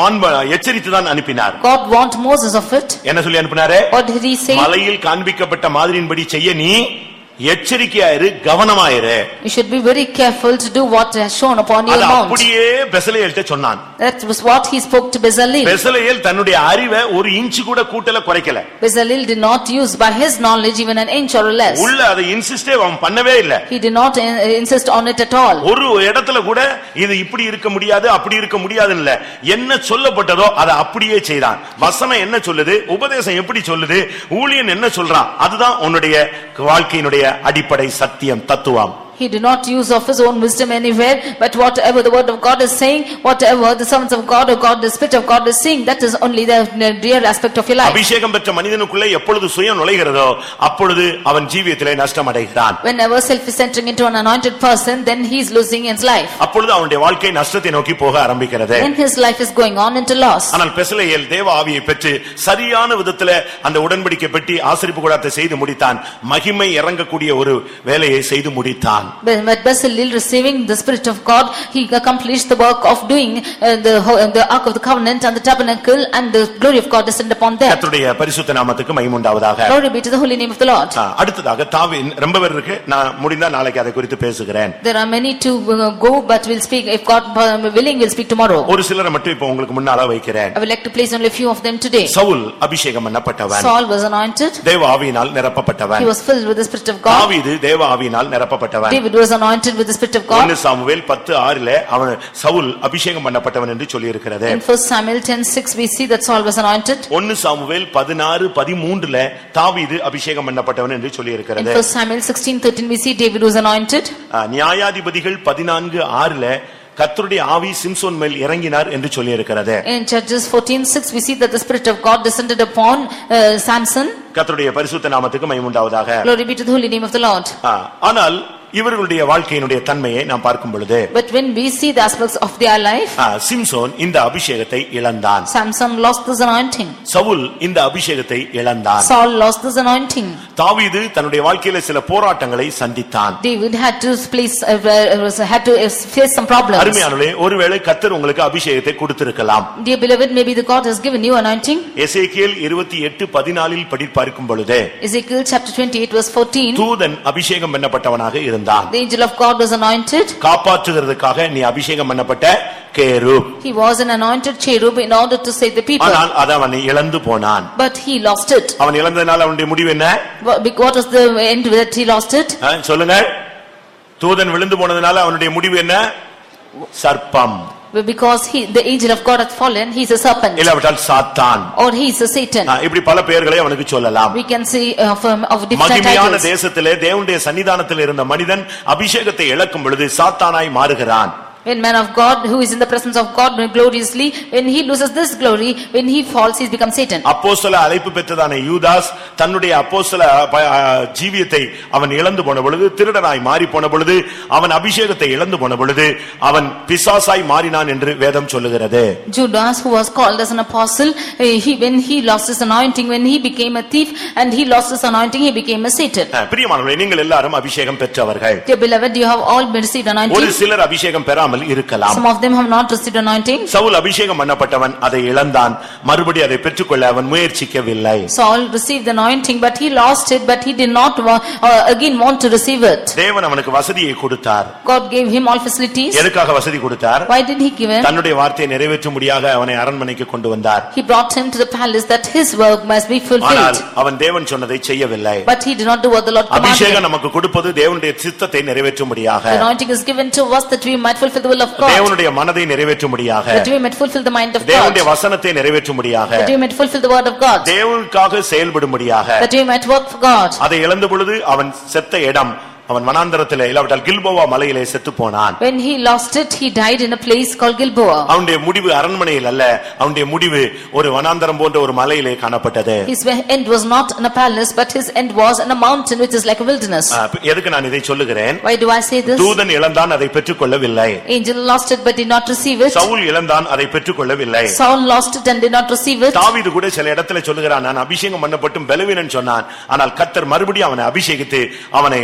வான் ப- எச்சரித்து தான் அனுப்பினார் God warned Moses of it. என்ன சொல்லி அனுப்பினாரு What did he say? மலையில் காண்பிக்கப்பட்ட மாதிரியின்படி செய்ய நீ எச்சரிக்கையாயிரு கவனமாயிரு. You should be very careful to do what has shown upon your mount. அப்படியே பெசலேயல்ட்ட சொன்னான். That was what he spoke to Bezalel. பெசலேயல் தன்னுடைய அறிவை ஒரு இன்ச்சு கூட கூட்டல குறைக்கல. Bezalel did not use by his knowledge even an inch or less. உள்ள அதை இன்சிஸ்டே அவன் பண்ணவே இல்ல. He did not uh, insist on it at all. ஒரு இடத்துல கூட இது இப்படி இருக்க முடியாது அப்படி இருக்க முடியாதுன்னு இல்ல. என்ன சொல்லப்பட்டதோ அதை அப்படியே செய்தான். வசனம் என்ன சொல்லுது? உபதேசம் எப்படி சொல்லுது? ஊழியன் என்ன சொல்றான்? அதுதான் உன்னுடைய வாழ்க்கையினுடைய அடிப்படை சத்தியம் தத்துவம். He did not use of his own wisdom anywhere, but whatever the word of God is saying, whatever the servants of God or God, the spirit of God is saying, that is only the real aspect of your life. அபிஷேகம் பெற்ற மனிதனுக்குள்ளே எப்பொழுது சுயம் நுழைகிறதோ அப்பொழுது அவன் ஜீவியத்திலே நஷ்டம் அடைகிறான் Whenever self is entering into an anointed person, then he is losing his life. அப்பொழுது அவனுடைய வாழ்க்கை நஷ்டத்தை நோக்கி போக ஆரம்பிக்கிறது Then his life is going on into loss. ஆனால் பெசலையேல் தேவ ஆவியை பெற்று சரியான விதத்துல அந்த உடன்படிக்கை பெட்டி ஆசரிப்பு கூடத்தை செய்து முடித்தான் மகிமை இறங்கக்கூடிய ஒரு வேலையை செய்து முடித்தான் முடித்தான் But but Bezalel receiving the spirit of God, he accomplished the work of doing uh, the ho- uh, the ark of the covenant and the tabernacle and the glory of God descended upon them. கர்த்தருடைய பரிசுத்த நாமத்துக்கு மைமுண்டாவதாக Glory be to the holy name of the Lord. ஆ, அடுத்ததாக தாவி ரொம்ப பேர் இருக்கு நான் முடிந்தா நாளைக்கு அதை குறித்து பேசுகிறேன் There are many to uh, go, but we'll speak, if God uh, willing, we'll speak tomorrow. ஒரு சிலரை மட்டும் இப்ப உங்களுக்கு முன்னால வைக்கிறேன் I would like to place only a few of them today. Saul அபிஷேகம் பண்ணப்பட்டவன் Saul was anointed, தேவ ஆவியினால் நிரப்பப்பட்டவன் he was filled with the spirit of God. தாவீது தேவ ஆவியினால் நிரப்பப்பட்டவன் David was anointed with the spirit of God. Samuel பத்து ஆறிலே அவன் சவுல் அபிஷேகம் பண்ணப்பட்டவன் என்று சொல்லியிருக்கிறது In first Samuel ten six, we see that Saul was anointed. ஒன்னு சாமுவேல் பதினாறு பதிமூன்றுல தாவீது அபிஷேகம் பண்ணப்பட்டவன் என்று In சொல்லியிருக்கிறது first Samuel sixteen thirteen, we see David was anointed. ஆ, நியாயாதிபதிகள் பதினான்கு ஆறுல கர்த்தருடைய ஆவி சிம்சோன் மேல் இறங்கினார் என்று சொல்லியிருக்கிறது In Judges fourteen six, we see that the spirit of God descended upon uh, Samson. கர்த்தருடைய பரிசுத்த நாமத்துக்கு மைமுண்டாவதாக Glory be to the holy name of the Lord. ஆ, ஆனால் இவர்களுடைய வாழ்க்கையினுடைய தன்மையை நாம் பார்க்கும் பொழுது But when we see the aspects of their life, Samson இந்த அபிஷேகத்தை இழந்தான் Samson lost this anointing. Saul இந்த அபிஷேகத்தை இழந்தான் Saul lost this anointing. தாவீது தன்னுடைய வாழ்க்கையில சில போராட்டங்களை சந்தித்தான் David had to place, uh, uh, had to uh, face some problems. அருமையானே ஒருவேளை கர்த்தர் உங்களுக்கு அபிஷேகத்தை கொடுத்திருக்கலாம் Dear beloved, maybe the God has given you anointing. எசேக்கியேல் இருபத்தி எட்டு பதினாலில் படி பார்க்கும் பொழுது Ezekiel chapter twenty-eight verse fourteen, தூதன் அபிஷேகம் பண்ணப்பட்டவனாக இருந்தான் the angel of God was anointed. காப்பாற்றுகிறதுக்காக நீ அபிஷேகம் பண்ணப்பட்ட cherub He was an anointed cherub in order to save the people. ஆனால் அதை அவன் இழந்து போனான் But he lost it. அவன் இழந்ததுனால அவனுடைய முடிவு என்ன What what was the end that he lost it? ஆ, சொல்லுங்க தூதன் விழுந்து போனதுனால அவனுடைய முடிவு என்ன சர்ப்பம் Because he, the angel of God hath fallen, he is a serpent. இல்லாவிட்டால் சாத்தான் Or he is a Satan. இப்படி பல பெயர்களை அவனுக்கு சொல்லலாம் We can see uh, from, of different மகிமையான. தேசத்திலே தேவனுடைய சன்னிதானத்தில் இருந்த மனிதன் அபிஷேகத்தை இழக்கும் பொழுது சாத்தானாய் மாறுகிறான் When man of God, who is in the presence of God gloriously, when he loses this glory, when he falls, he becomes Satan. அப்போஸ்தல அழைப்பு பெற்றதான யூதாஸ் தன்னுடைய அப்போஸ்தல ஜீவியத்தை அவன் இழந்து போன பொழுது திருடனாய் மாறி போன பொழுது அவன் அபிஷேகத்தை இழந்து போன பொழுது அவன் பிசாசாய் மாறினான் என்று வேதம் சொல்லுகிறது Judas, who was called as an apostle, eh, he, when he lost his anointing, when he became a thief and he lost his anointing, he became a Satan. பிரியமானவர்களே நீங்கள் எல்லாரும் அபிஷேகம் பெற்றவர்கள் Dear beloved, you have all received ஒரு anointing. சிலர் அபிஷேகம் பெறாமல் இருக்கலாம் Some of them have not received anointing. Saul அபிஷேகம் பண்ணப்பட்டவன் அதை இழந்தான் மறுபடி அதை பெற்றுக்கொள்ள அவன் முயற்சிக்கவில்லை Saul received the anointing, but he lost it, but he did not wa- uh, again want to receive it. தேவன் அவனுக்கு வசதியை கொடுத்தார் God gave him all facilities. எதுக்காக வசதி கொடுத்தார் Why did he give him? தன்னுடைய வார்த்தையை நிறைவேற்றும்படியாக அவனை அரண்மனைக்கு கொண்டு வந்தார் He brought him to the palace that his work must be ஆனால் fulfilled. அவன் தேவன் சொன்னதை செய்யவில்லை But he did not do what the Lord commanded. அபிஷேகம் நமக்கு கொடுப்பது தேவனுடைய சித்தத்தை நிறைவேற்றும்படியாக The anointing is given to us that we might fulfill the will of God. தேவனுடைய மனதை நிறைவேற்றும்படியாக That we might fulfill the mind of God. தேவனுடைய வசனத்தை நிறைவேற்றும்படியாக That we might fulfill the word of God. தேவனுக்காக செயல்படும்படியாக That we might work for God. அதை இழந்த பொழுது அவன் செத்த இடம் அவன் வனாந்தரத்திலே இல்லாவிட்டால் கில்போவா மலையிலே செத்து போனான் When he lost it, he died in a place called Gilboa. அவனுடைய முடிவு அரண்மனையில் அல்ல அவனுடைய முடிவு ஒரு வனாந்தரம் போன்ற ஒரு மலையிலே காணப்பட்டது His end was not in a palace, but his end was in a mountain which is like a wilderness. எதுக்கு நான் இதை சொல்லுகிறேன் Why do I say this? தூதன் இழந்தான் அதை பெற்றுக்கொள்ளவில்லை Angel lost it but did not receive it. Saul இழந்தான் அதை பெற்றுக்கொள்ளவில்லை Saul lost it and did not receive it. தாவீது கூட சில இடத்துல சொல்லுகிறான் நான் அபிஷேகம் பண்ணப்பட்டும் பலவீனன் சொன்னான் ஆனால் கத்தர் மறுபடியும் அவனை அபிஷேகித்து அவனை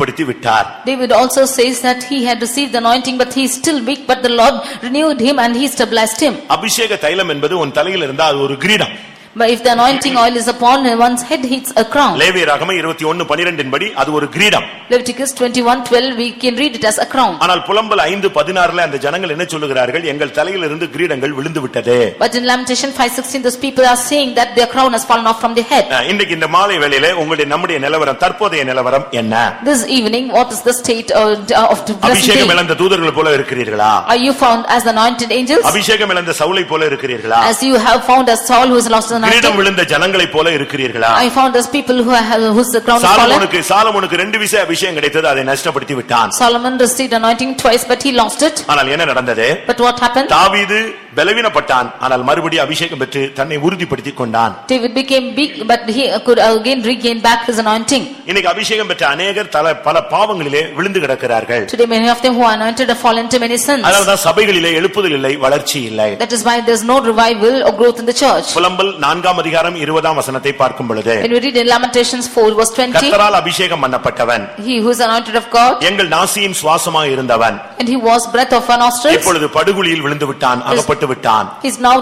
உறுதிப்படுத்தி விட்டார் David also says that he had received the anointing but he is still weak but the Lord renewed him and he stabilized him. அபிஷேக தைலம் என்பது உன் தலையில் இருந்தா அது ஒரு கிரீடம் But if the anointing oil is upon one's head, it's a crown. லேவிய ரகம இருபத்தி ஒன்னு பனிரெண்டின் படி அது ஒரு கிரீடம் Leviticus twenty-one twelve, we can read it as a crown. ஆனால் புலம்பல் ஐந்து பதினாறுல அந்த ஜனங்கள் என்ன சொல்லுகிறார்கள் எங்கள் தலையில் இருந்து கிரீடங்கள் விழுந்து விட்டது But in Lamentation five sixteen, those people are saying that their crown has fallen off from their head. அஹ், இன்றைக்கு இந்த மாலை வேளையிலே உங்களுடைய நம்முடைய நிலவரம் தற்போதைய நிலவரம் என்ன This evening, what is the state of of the present அபிஷேகம் day? இழந்த தூதர்கள் போல இருக்கிறீர்களா Are you found as the anointed angels? அபிஷேகம் இழந்த சவுலை போல இருக்கிறீர்களா As you have found as Saul who has lost the கிரீடம்? விழுந்த ஜனங்களை போல இருக்கிறீர்களா I found as people who have, whose the crown is fallen? சாலமோனுக்கு சாலமோனுக்கு ரெண்டு விசை அபிஷேகம் கிடைத்தது அதை நஷ்டப்படுத்தி விட்டான் Solomon received anointing twice, but he lost it. ஆனால் என்ன நடந்தது But what happened? தாவீது பலவீனப்பட்டான் ஆனால் மறுபடியும் அபிஷேகம் பெற்று தன்னை உறுதிப்படுத்திக் கொண்டான் David became big, but he could again regain back his anointing. இன்னைக்கு அபிஷேகம் பெற்ற அநேகர் தல பல பாவங்களிலே விழுந்து கிடக்கிறார்கள் Today many of them who are anointed have fallen into many sins. அதனால்தான் சபைகளிலே எழுப்புதல் இல்லை வளர்ச்சி இல்லை That is why there's no revival or growth in the church. புலம்பல் நான்காம் அதிகாரம் இருபதாம் வசனத்தை பார்க்கும் பொழுது When we read in Lamentations 4 verse 20, கர்த்தரால் அபிஷேகம் பண்ணப்பட்டவன் he who is anointed of God, எங்கள் நாசியின் சுவாசமாய் இருந்தவன் and he was breath of our nostrils, இப்பொழுது படுகுழியில் விழுந்து விட்டான் அகப்பட்டு விட்டான் he's now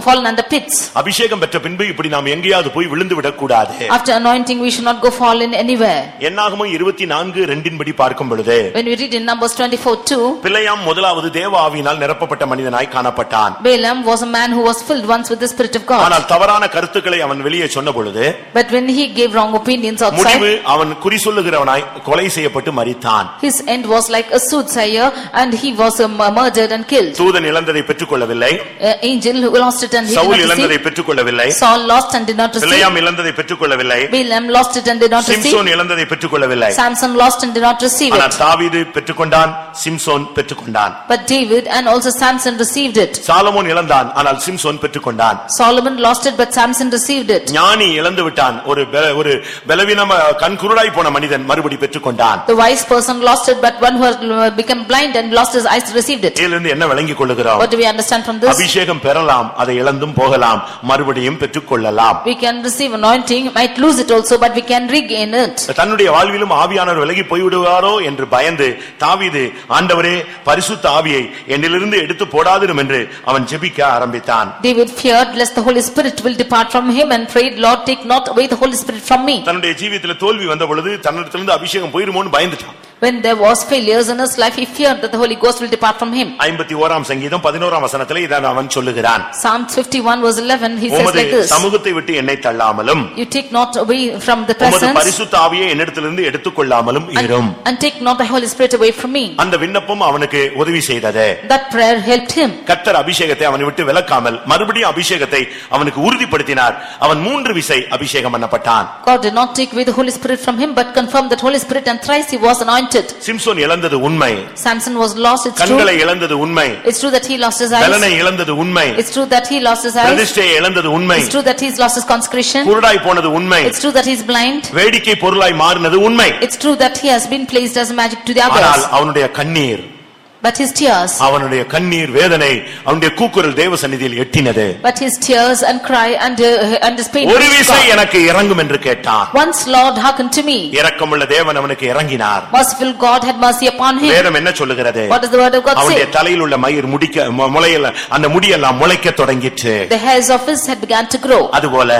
fallen under pits. அபிஷேகம் பெற்ற பின்பு இப்படி நாம் எங்கேயாவது போய் விழுந்து விடக் கூடாது After anointing, we should not go fallen anywhere. என்னாகமும் இருபத்தி நான்கு ரெண்டின்படி பார்க்கும் பொழுது When we read in Numbers 24 2, பிள்ளையாம் முதலாவது தேவ ஆவியினால் நிரப்பப்பட்ட மனிதனாய் காணப்பட்டான் Balaam was a man who was filled once with the Spirit of God. ஆனால் தவறான கருத்துக்களை அவன் வெளியே சொன்ன பொழுது But when he gave wrong opinions முடிவு outside, அவன் குறி சொல்லுகிறவனாய் கொலை செய்யப்பட்டு மரித்தான் his end was like a soothsayer and he was um, murdered and killed. தூதன் இழந்ததை பெற்றுக் கொள்ளவில்லை An angel who lost it and he did Saul not இழந்ததை receive. பெற்றுக் கொள்ளவில்லை Saul lost and did not receive. பிள்ளையாம் இழந்ததை பெற்றுக் கொள்ளவில்லை Balaam lost it and did not receive. Samson இழந்ததை பெற்றுக் கொள்ளவில்லை Samson lost and did not receive ஆனால் it. தாவீது பெற்றுக்கொண்டான் Samson பெற்றுக்கொண்டான் But David and also Samson received it. Solomon இழந்தான் ஆனால் Samson பெற்றுக்கொண்டான் Solomon lost it but Samson received it. ஞானி இழந்து விட்டான் ஒரு பெல- ஒரு பலவீனம கண் குருடாய் போன மனிதன் மறுபடி பெற்றுக்கொண்டான் The wise person lost it but one who had uh, become blind and lost his eyes received it. இதிலிருந்து என்ன விளங்கிக் கொள்ளுகிறோம் What do we understand from this? அபிஷேகம் பெறலாம் அதை இழந்தும் போகலாம் மறுபடியும் பெற்றுக்கொள்ளலாம் We can receive anointing, might lose it also but we can regain it. தன்னுடைய வாழ்விலும் ஆவியானவர் விலகி போய்விடுவாரோ என்று பயந்து தாவீது ஆண்டவரே பரிசுத்த ஆவியை என்னிலிருந்து எடுத்து போடாதிரும் என்று அவன் ஜெபிக்க ஆரம்பித்தான் David feared lest the Holy Spirit will depart from him and prayed, Lord, take not away the Holy Spirit from me. தன்னுடைய ஜீவியத்துல தோல்வி வந்த பொழுது தன்னிடத்திலிருந்து அபிஷேகம் போயிருமோன்னு பயந்துட்டான் When there was failures in his life, he feared that the Holy Ghost will depart from him. ஐம்பத்தி ஓராம் சங்கீதம் பதினோராம் வசனத்திலே இதை அவன் சொல்லுகிறான் Psalm 51 verse 11, he says உமது like this, சமூகத்தை விட்டு என்னை தள்ளாமலும் You take not away from the உமது presence பரிசுத்த ஆவியை என்னிடத்திலிருந்து எடுத்துக்கொள்ளாமலும் இரும் and, and take not the Holy Spirit away from me. அந்த விண்ணப்பம் அவனுக்கு உதவி செய்தது That prayer helped him. கர்த்தர் அபிஷேகத்தை அவனை விட்டு விலக்காமல் மறுபடியும் அபிஷேகத்தை அவனுக்கு உறுதிப்படுத்தினார் அவன் மூன்று விசை அபிஷேகம் பண்ணப்பட்டான் God did not take away the Holy Spirit from him but confirmed that Holy Spirit and thrice he was anointed. Samson இழந்தது உண்மை Samson was lost, it's கண்களை true. இழந்தது உண்மை It's true that he lost his eyes. பலனை இழந்தது உண்மை It's true that he lost his eyes. பிரதிஷ்டையை இழந்தது உண்மை It's true that he's lost his consecration. குருடாய் போனது உண்மை It's true that he's blind. வேடிக்கை பொருளாய் மாறினது உண்மை It's true that he has been placed as magic to the ஆனால் others. அவனுடைய கண்ணீர் But his tears, அவனுடைய கண்ணீர் வேதனை அவனுடைய கூக்குரல் தேவ சந்நிதியில் எட்டினது but his tears and cry and, uh, and his pain. ஒரு விசை. எனக்கு இறங்கும் என்று கேட்டான் Once Lord hearkened to me. இரக்கமுள்ள தேவன் அவனுக்கு இறங்கினார் Merciful God had mercy upon him. வேதம் என்ன சொல்லுகிறது What does the word of God அவனுடைய? தலையில் உள்ள மயிர் முடிக்க முளையல அந்த முடியெல்லாம் முளைக்க தொடங்கிற்று The hairs of his head began to grow. அதுபோல?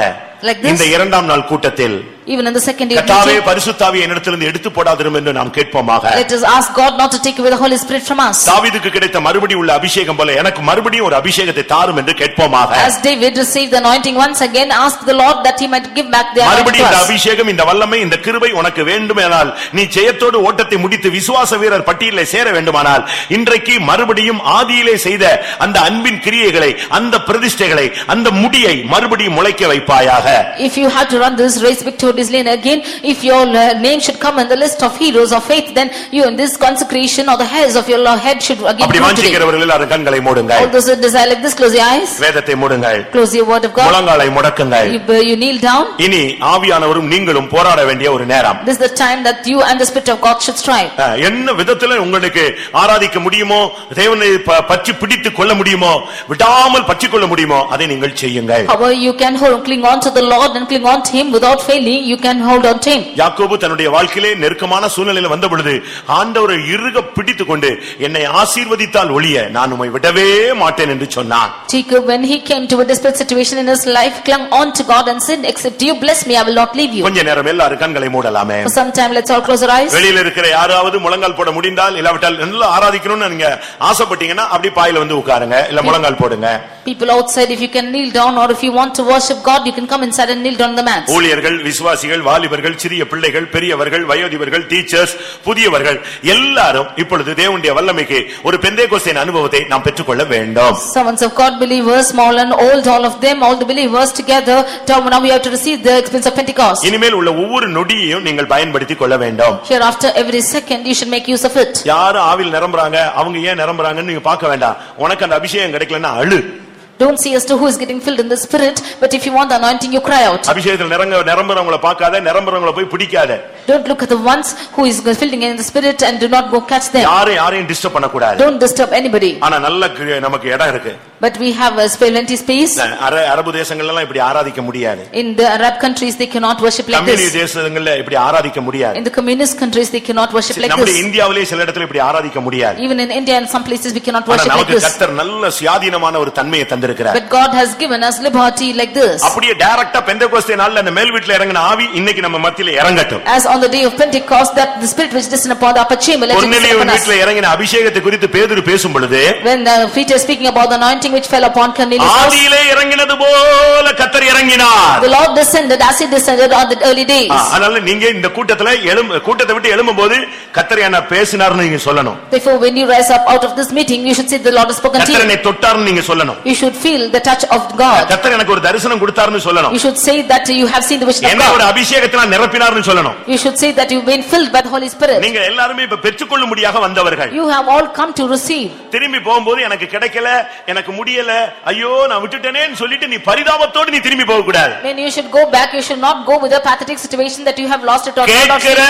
இந்த இரண்டாம் நாள் கூட்டத்தில் Even in the second day of meeting, பரிசுத்தாவியை என்னிடத்திலிருந்து எடுத்து போடாதிரும் என்று நாம் கேட்போமாக let us ask God not to take away the Holy Spirit from us. தாவீதுக்கு கிடைத்த மறுபடி உள்ள அபிஷேகம் போல எனக்கு மறுபடியும் ஒரு அபிஷேகத்தை தாரும் என்று கேட்போமாக As David received the anointing once again, ask the Lord that he might give back the anointing மறுபடியும் to இந்த us. அபிஷேகம் இந்த வல்லமை இந்த கிருபை உனக்கு வேண்டுமானால் நீ ஜெயத்தோடு ஓட்டத்தை முடித்து விசுவாச வீரர் பட்டியலில் சேர வேண்டுமானால் இன்றைக்கு மறுபடியும் ஆதியிலே செய்த அந்த அன்பின் கிரியைகளை அந்த பிரதிஷ்டைகளை அந்த முடியை மறுபடியும் முளைக்க வைப்பாயாக If you have to run this race victoriously and again, if your uh, name should come in the list of heroes of faith, then you in this consecration or the hairs of your head should again அப்படி grow today. வாஞ்சிக்கிறவர்கள் எல்லாரும் கண்களை மூடுங்கள் All those who desire like this, close your eyes, வேதத்தை மூடுங்கள் close your word of God, முழங்காலை முடக்குங்கள் you you kneel down. இனி ஆவியானவரும் நீங்களும் போராட வேண்டிய ஒரு நேரம் This is the time that you and the Spirit of God should strive. அஹ், என்ன விதத்துல உங்களுக்கு ஆராதிக்க முடியுமோ தேவனை ப- பற்றி பிடித்து கொள்ள முடியுமோ விடாமல் பற்றி கொள்ள முடியுமோ அதை நீங்கள் செய்யுங்கள் However, you can hold, cling on to the Lord and cling on to Him without failing, You can hold on to Him. யாக்கோபு தன்னுடைய வாழ்க்கையிலே நெருக்கமான சூழ்நிலையில வந்த பொழுது ஆண்டவரை இறுக பிடித்துக் கொண்டு என்னை ஆசீர்வதித்தால் ஒழிய நான் உம்மை விடவே மாட்டேன் என்று சொன்னான் Jacob, when he came to a desperate situation in his life, clung on to God and said, except you bless me, I will not leave you. கொஞ்ச நேரம் எல்லாரும் கண்களை மூடலாமே For some time, let's all close our eyes. வெளியில இருக்கிற யாராவது முழங்கால் போட முடிந்தால் இல்லாவிட்டால் நல்லா ஆராதிக்கணும்னு நீங்க ஆசைப்பட்டீங்கன்னா அப்படி பாயில வந்து உட்காருங்க இல்ல முழங்கால் போடுங்க People outside, if you can kneel down or if you want to worship God, you can come inside and kneel down on the mats. ஊழியர்கள் விசுவாசி விசுவாசிகள் வாலிபர்கள் சிறிய பிள்ளைகள் பெரியவர்கள் வயோதிபர்கள் டீச்சர்ஸ் புதியவர்கள் எல்லாரும் இப்பொழுது தேவனுடைய வல்லமைக்கு ஒரு பெந்தேகோஸ்தின் அனுபவத்தை நாம் பெற்றுக்கொள்ள வேண்டும். Servants of God, believers, small and old, all of them, all the believers together, now we have to receive the experience of Pentecost. இனிமேல் உள்ள ஒவ்வொரு நொடியையும் நீங்கள் பயன்படுத்திக் கொள்ள வேண்டும். Hereafter, every second, you should make use of it. யாரும் ஆவில் நிரம்புறாங்க? அவங்க ஏன் நிரம்புறாங்கன்னு நீங்க பார்க்க வேண்டாம். உனக்கு அந்த அபிஷேகம் கிடைக்கலன்னா அழு. Don't see as to who is getting filled in the spirit, but if you want the anointing, you cry out. அபிஷேகத்தில் நிரங்க நிரம்புறவங்களை பார்க்காத நிரம்புறவங்களை போய் பிடிக்காத Don't look at the ones who is filling in the spirit and do not go catch them. யாரும் யாரையும் disturb பண்ணக்கூடாது Don't disturb anybody. ஆனா நல்ல கு- நமக்கு இடம் இருக்கு But we have a plenty space. அர- அரபு தேசங்கள்ல எல்லாம் இப்படி ஆராதிக்க முடியாது In the Arab countries, they cannot worship like communist this. தேசங்கள்ல இப்படி ஆராதிக்க முடியாது In the communist countries, they cannot worship like நம்முடைய this. இந்தியாவிலே சில இடத்துல இப்படி ஆராதிக்க முடியாது Even in India and some places, we cannot ஆனா worship like நமக்கு this. கர்த்தர் நல்ல சுயாதீனமான ஒரு தன்மையை தந்திருக்கிறார் But God has given us liberty like this. அப்படியே டைரக்டா பெந்தகோஸ்தே நாள்ல அந்த மேல் வீட்டுல இறங்கின ஆவி இன்னைக்கு நம்ம மத்தியில இறங்கட்டும் As on the day of Pentecost, that the spirit which descended upon the upper chamber, let it upon us. வீட்டுல இறங்கின அபிஷேகத்தை குறித்து பேதுரு பேசும் பொழுது When uh, Peter speaking about the anointing which fell upon Cornelius' ஆதியிலே இறங்கினது போல கத்தர் இறங்கினார் the Lord descended as he descended on the early days. அதனால நீங்க இந்த கூட்டத்துல எழும்ப கூட்டத்தை விட்டு எழும்பும் போது கத்தர் என்ன பேசினார்னு நீங்க சொல்லணும் Therefore, when you rise up out of this meeting, you should say the Lord has spoken to you. என்னை தொட்டார்னு நீங்க சொல்லணும் You should feel the touch of God. கத்தர் எனக்கு ஒரு தரிசனம் கொடுத்தாருன்னு சொல்லணும் You should say that you have seen the vision of என்ன ஒரு God. அபிஷேகத்தினால் நிரப்பினார்னு சொல்லணும் You should say that you've been filled by the Holy Spirit. நீங்க எல்லாருமே இப்ப பெற்றுக்கொள்ளும்படியாக வந்தவர்கள் You have all come to receive. திரும்பி போகும்போது எனக்கு கிடைக்கல எனக்கு முடியல ஐயோ நான் விட்டுட்டேனேன்னு சொல்லிட்டு நீ பரிதாபத்தோடு நீ திரும்பி போக கூடாது When you should go back, you should not go with a pathetic situation that you have lost it or கேட்கிற.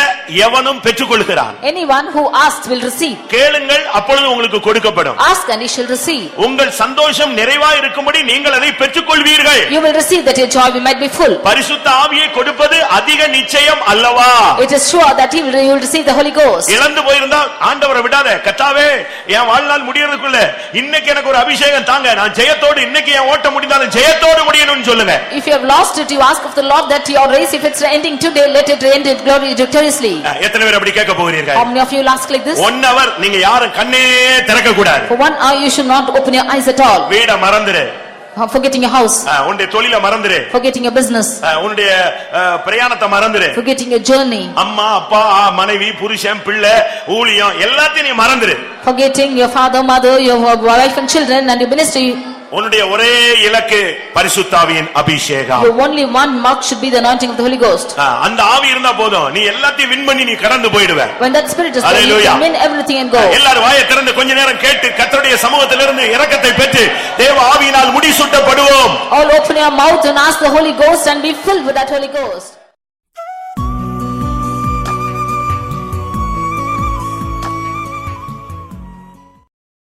எவனும் பெற்றுக்கொள்கிறான் Anyone who asks will receive. கேளுங்கள் அப்பொழுது உங்களுக்கு கொடுக்கப்படும் Ask and he shall receive. உங்கள் சந்தோஷம் நிறைவா இருக்கும்படி நீங்கள் அதை பெற்றுக்கொள்வீர்கள் You will receive that your joy might be full. பரிசுத்த ஆவியை கொடுப்பது அதிக நிச்சயம் அல்லவா It is sure that you will you will receive the Holy Ghost. இழந்து போயிருந்தா ஆண்டவரை விடாத கத்தாவே என் வாழ்நாள் முடியறதுக்குள்ள இன்னைக்கு எனக்கு ஒரு அபிஷேகம் தாங்க நான் ஜெயத்தோடு இன்னைக்கு என் ஓட்ட முடிந்தாலும் ஜெயத்தோடு முடியணும்னு சொல்லுங்க If you have lost it, you ask of the Lord that your race, if it's ending today, let it end it glory victoriously. எத்தனை பேர் அப்படி கேட்க போகிறீர்கள் How many of you ask like this? One அவர் நீங்க யாரும் கண்ணே திறக்க கூடாது For one hour, you should not open your eyes at all. வீட மறந்துரு Uh, Forgetting your house, உன்னுடைய தொழில மறந்துரு forgetting your business, உன்னுடைய பிரயாணத்தை மறந்துரு forgetting your journey, அம்மா அப்பா மனைவி புருஷன் பிள்ளை ஊழியம் எல்லாத்தையும் நீ மறந்துரு forgetting your father, mother, your wife and children and your ministry. உன்னுடைய ஒரே இலக்கு பரிசுத்தாவியின் அபிஷேகம் Your only one mark should be the anointing of the Holy Ghost. அந்த ஆவி இருந்தா போதும் நீ எல்லாத்தையும் வின் பண்ணி நீ கடந்து போயிடுவ When that spirit is there, you can win everything and go. எல்லாரும் வாயை திறந்து கொஞ்ச நேரம் கேட்டு கர்த்தருடைய சமூகத்திலிருந்து இரக்கத்தை பெற்று தேவ ஆவியினால் முடிசூட்டப்படுவோம் All open your mouth and ask the Holy Ghost and be filled with that Holy Ghost.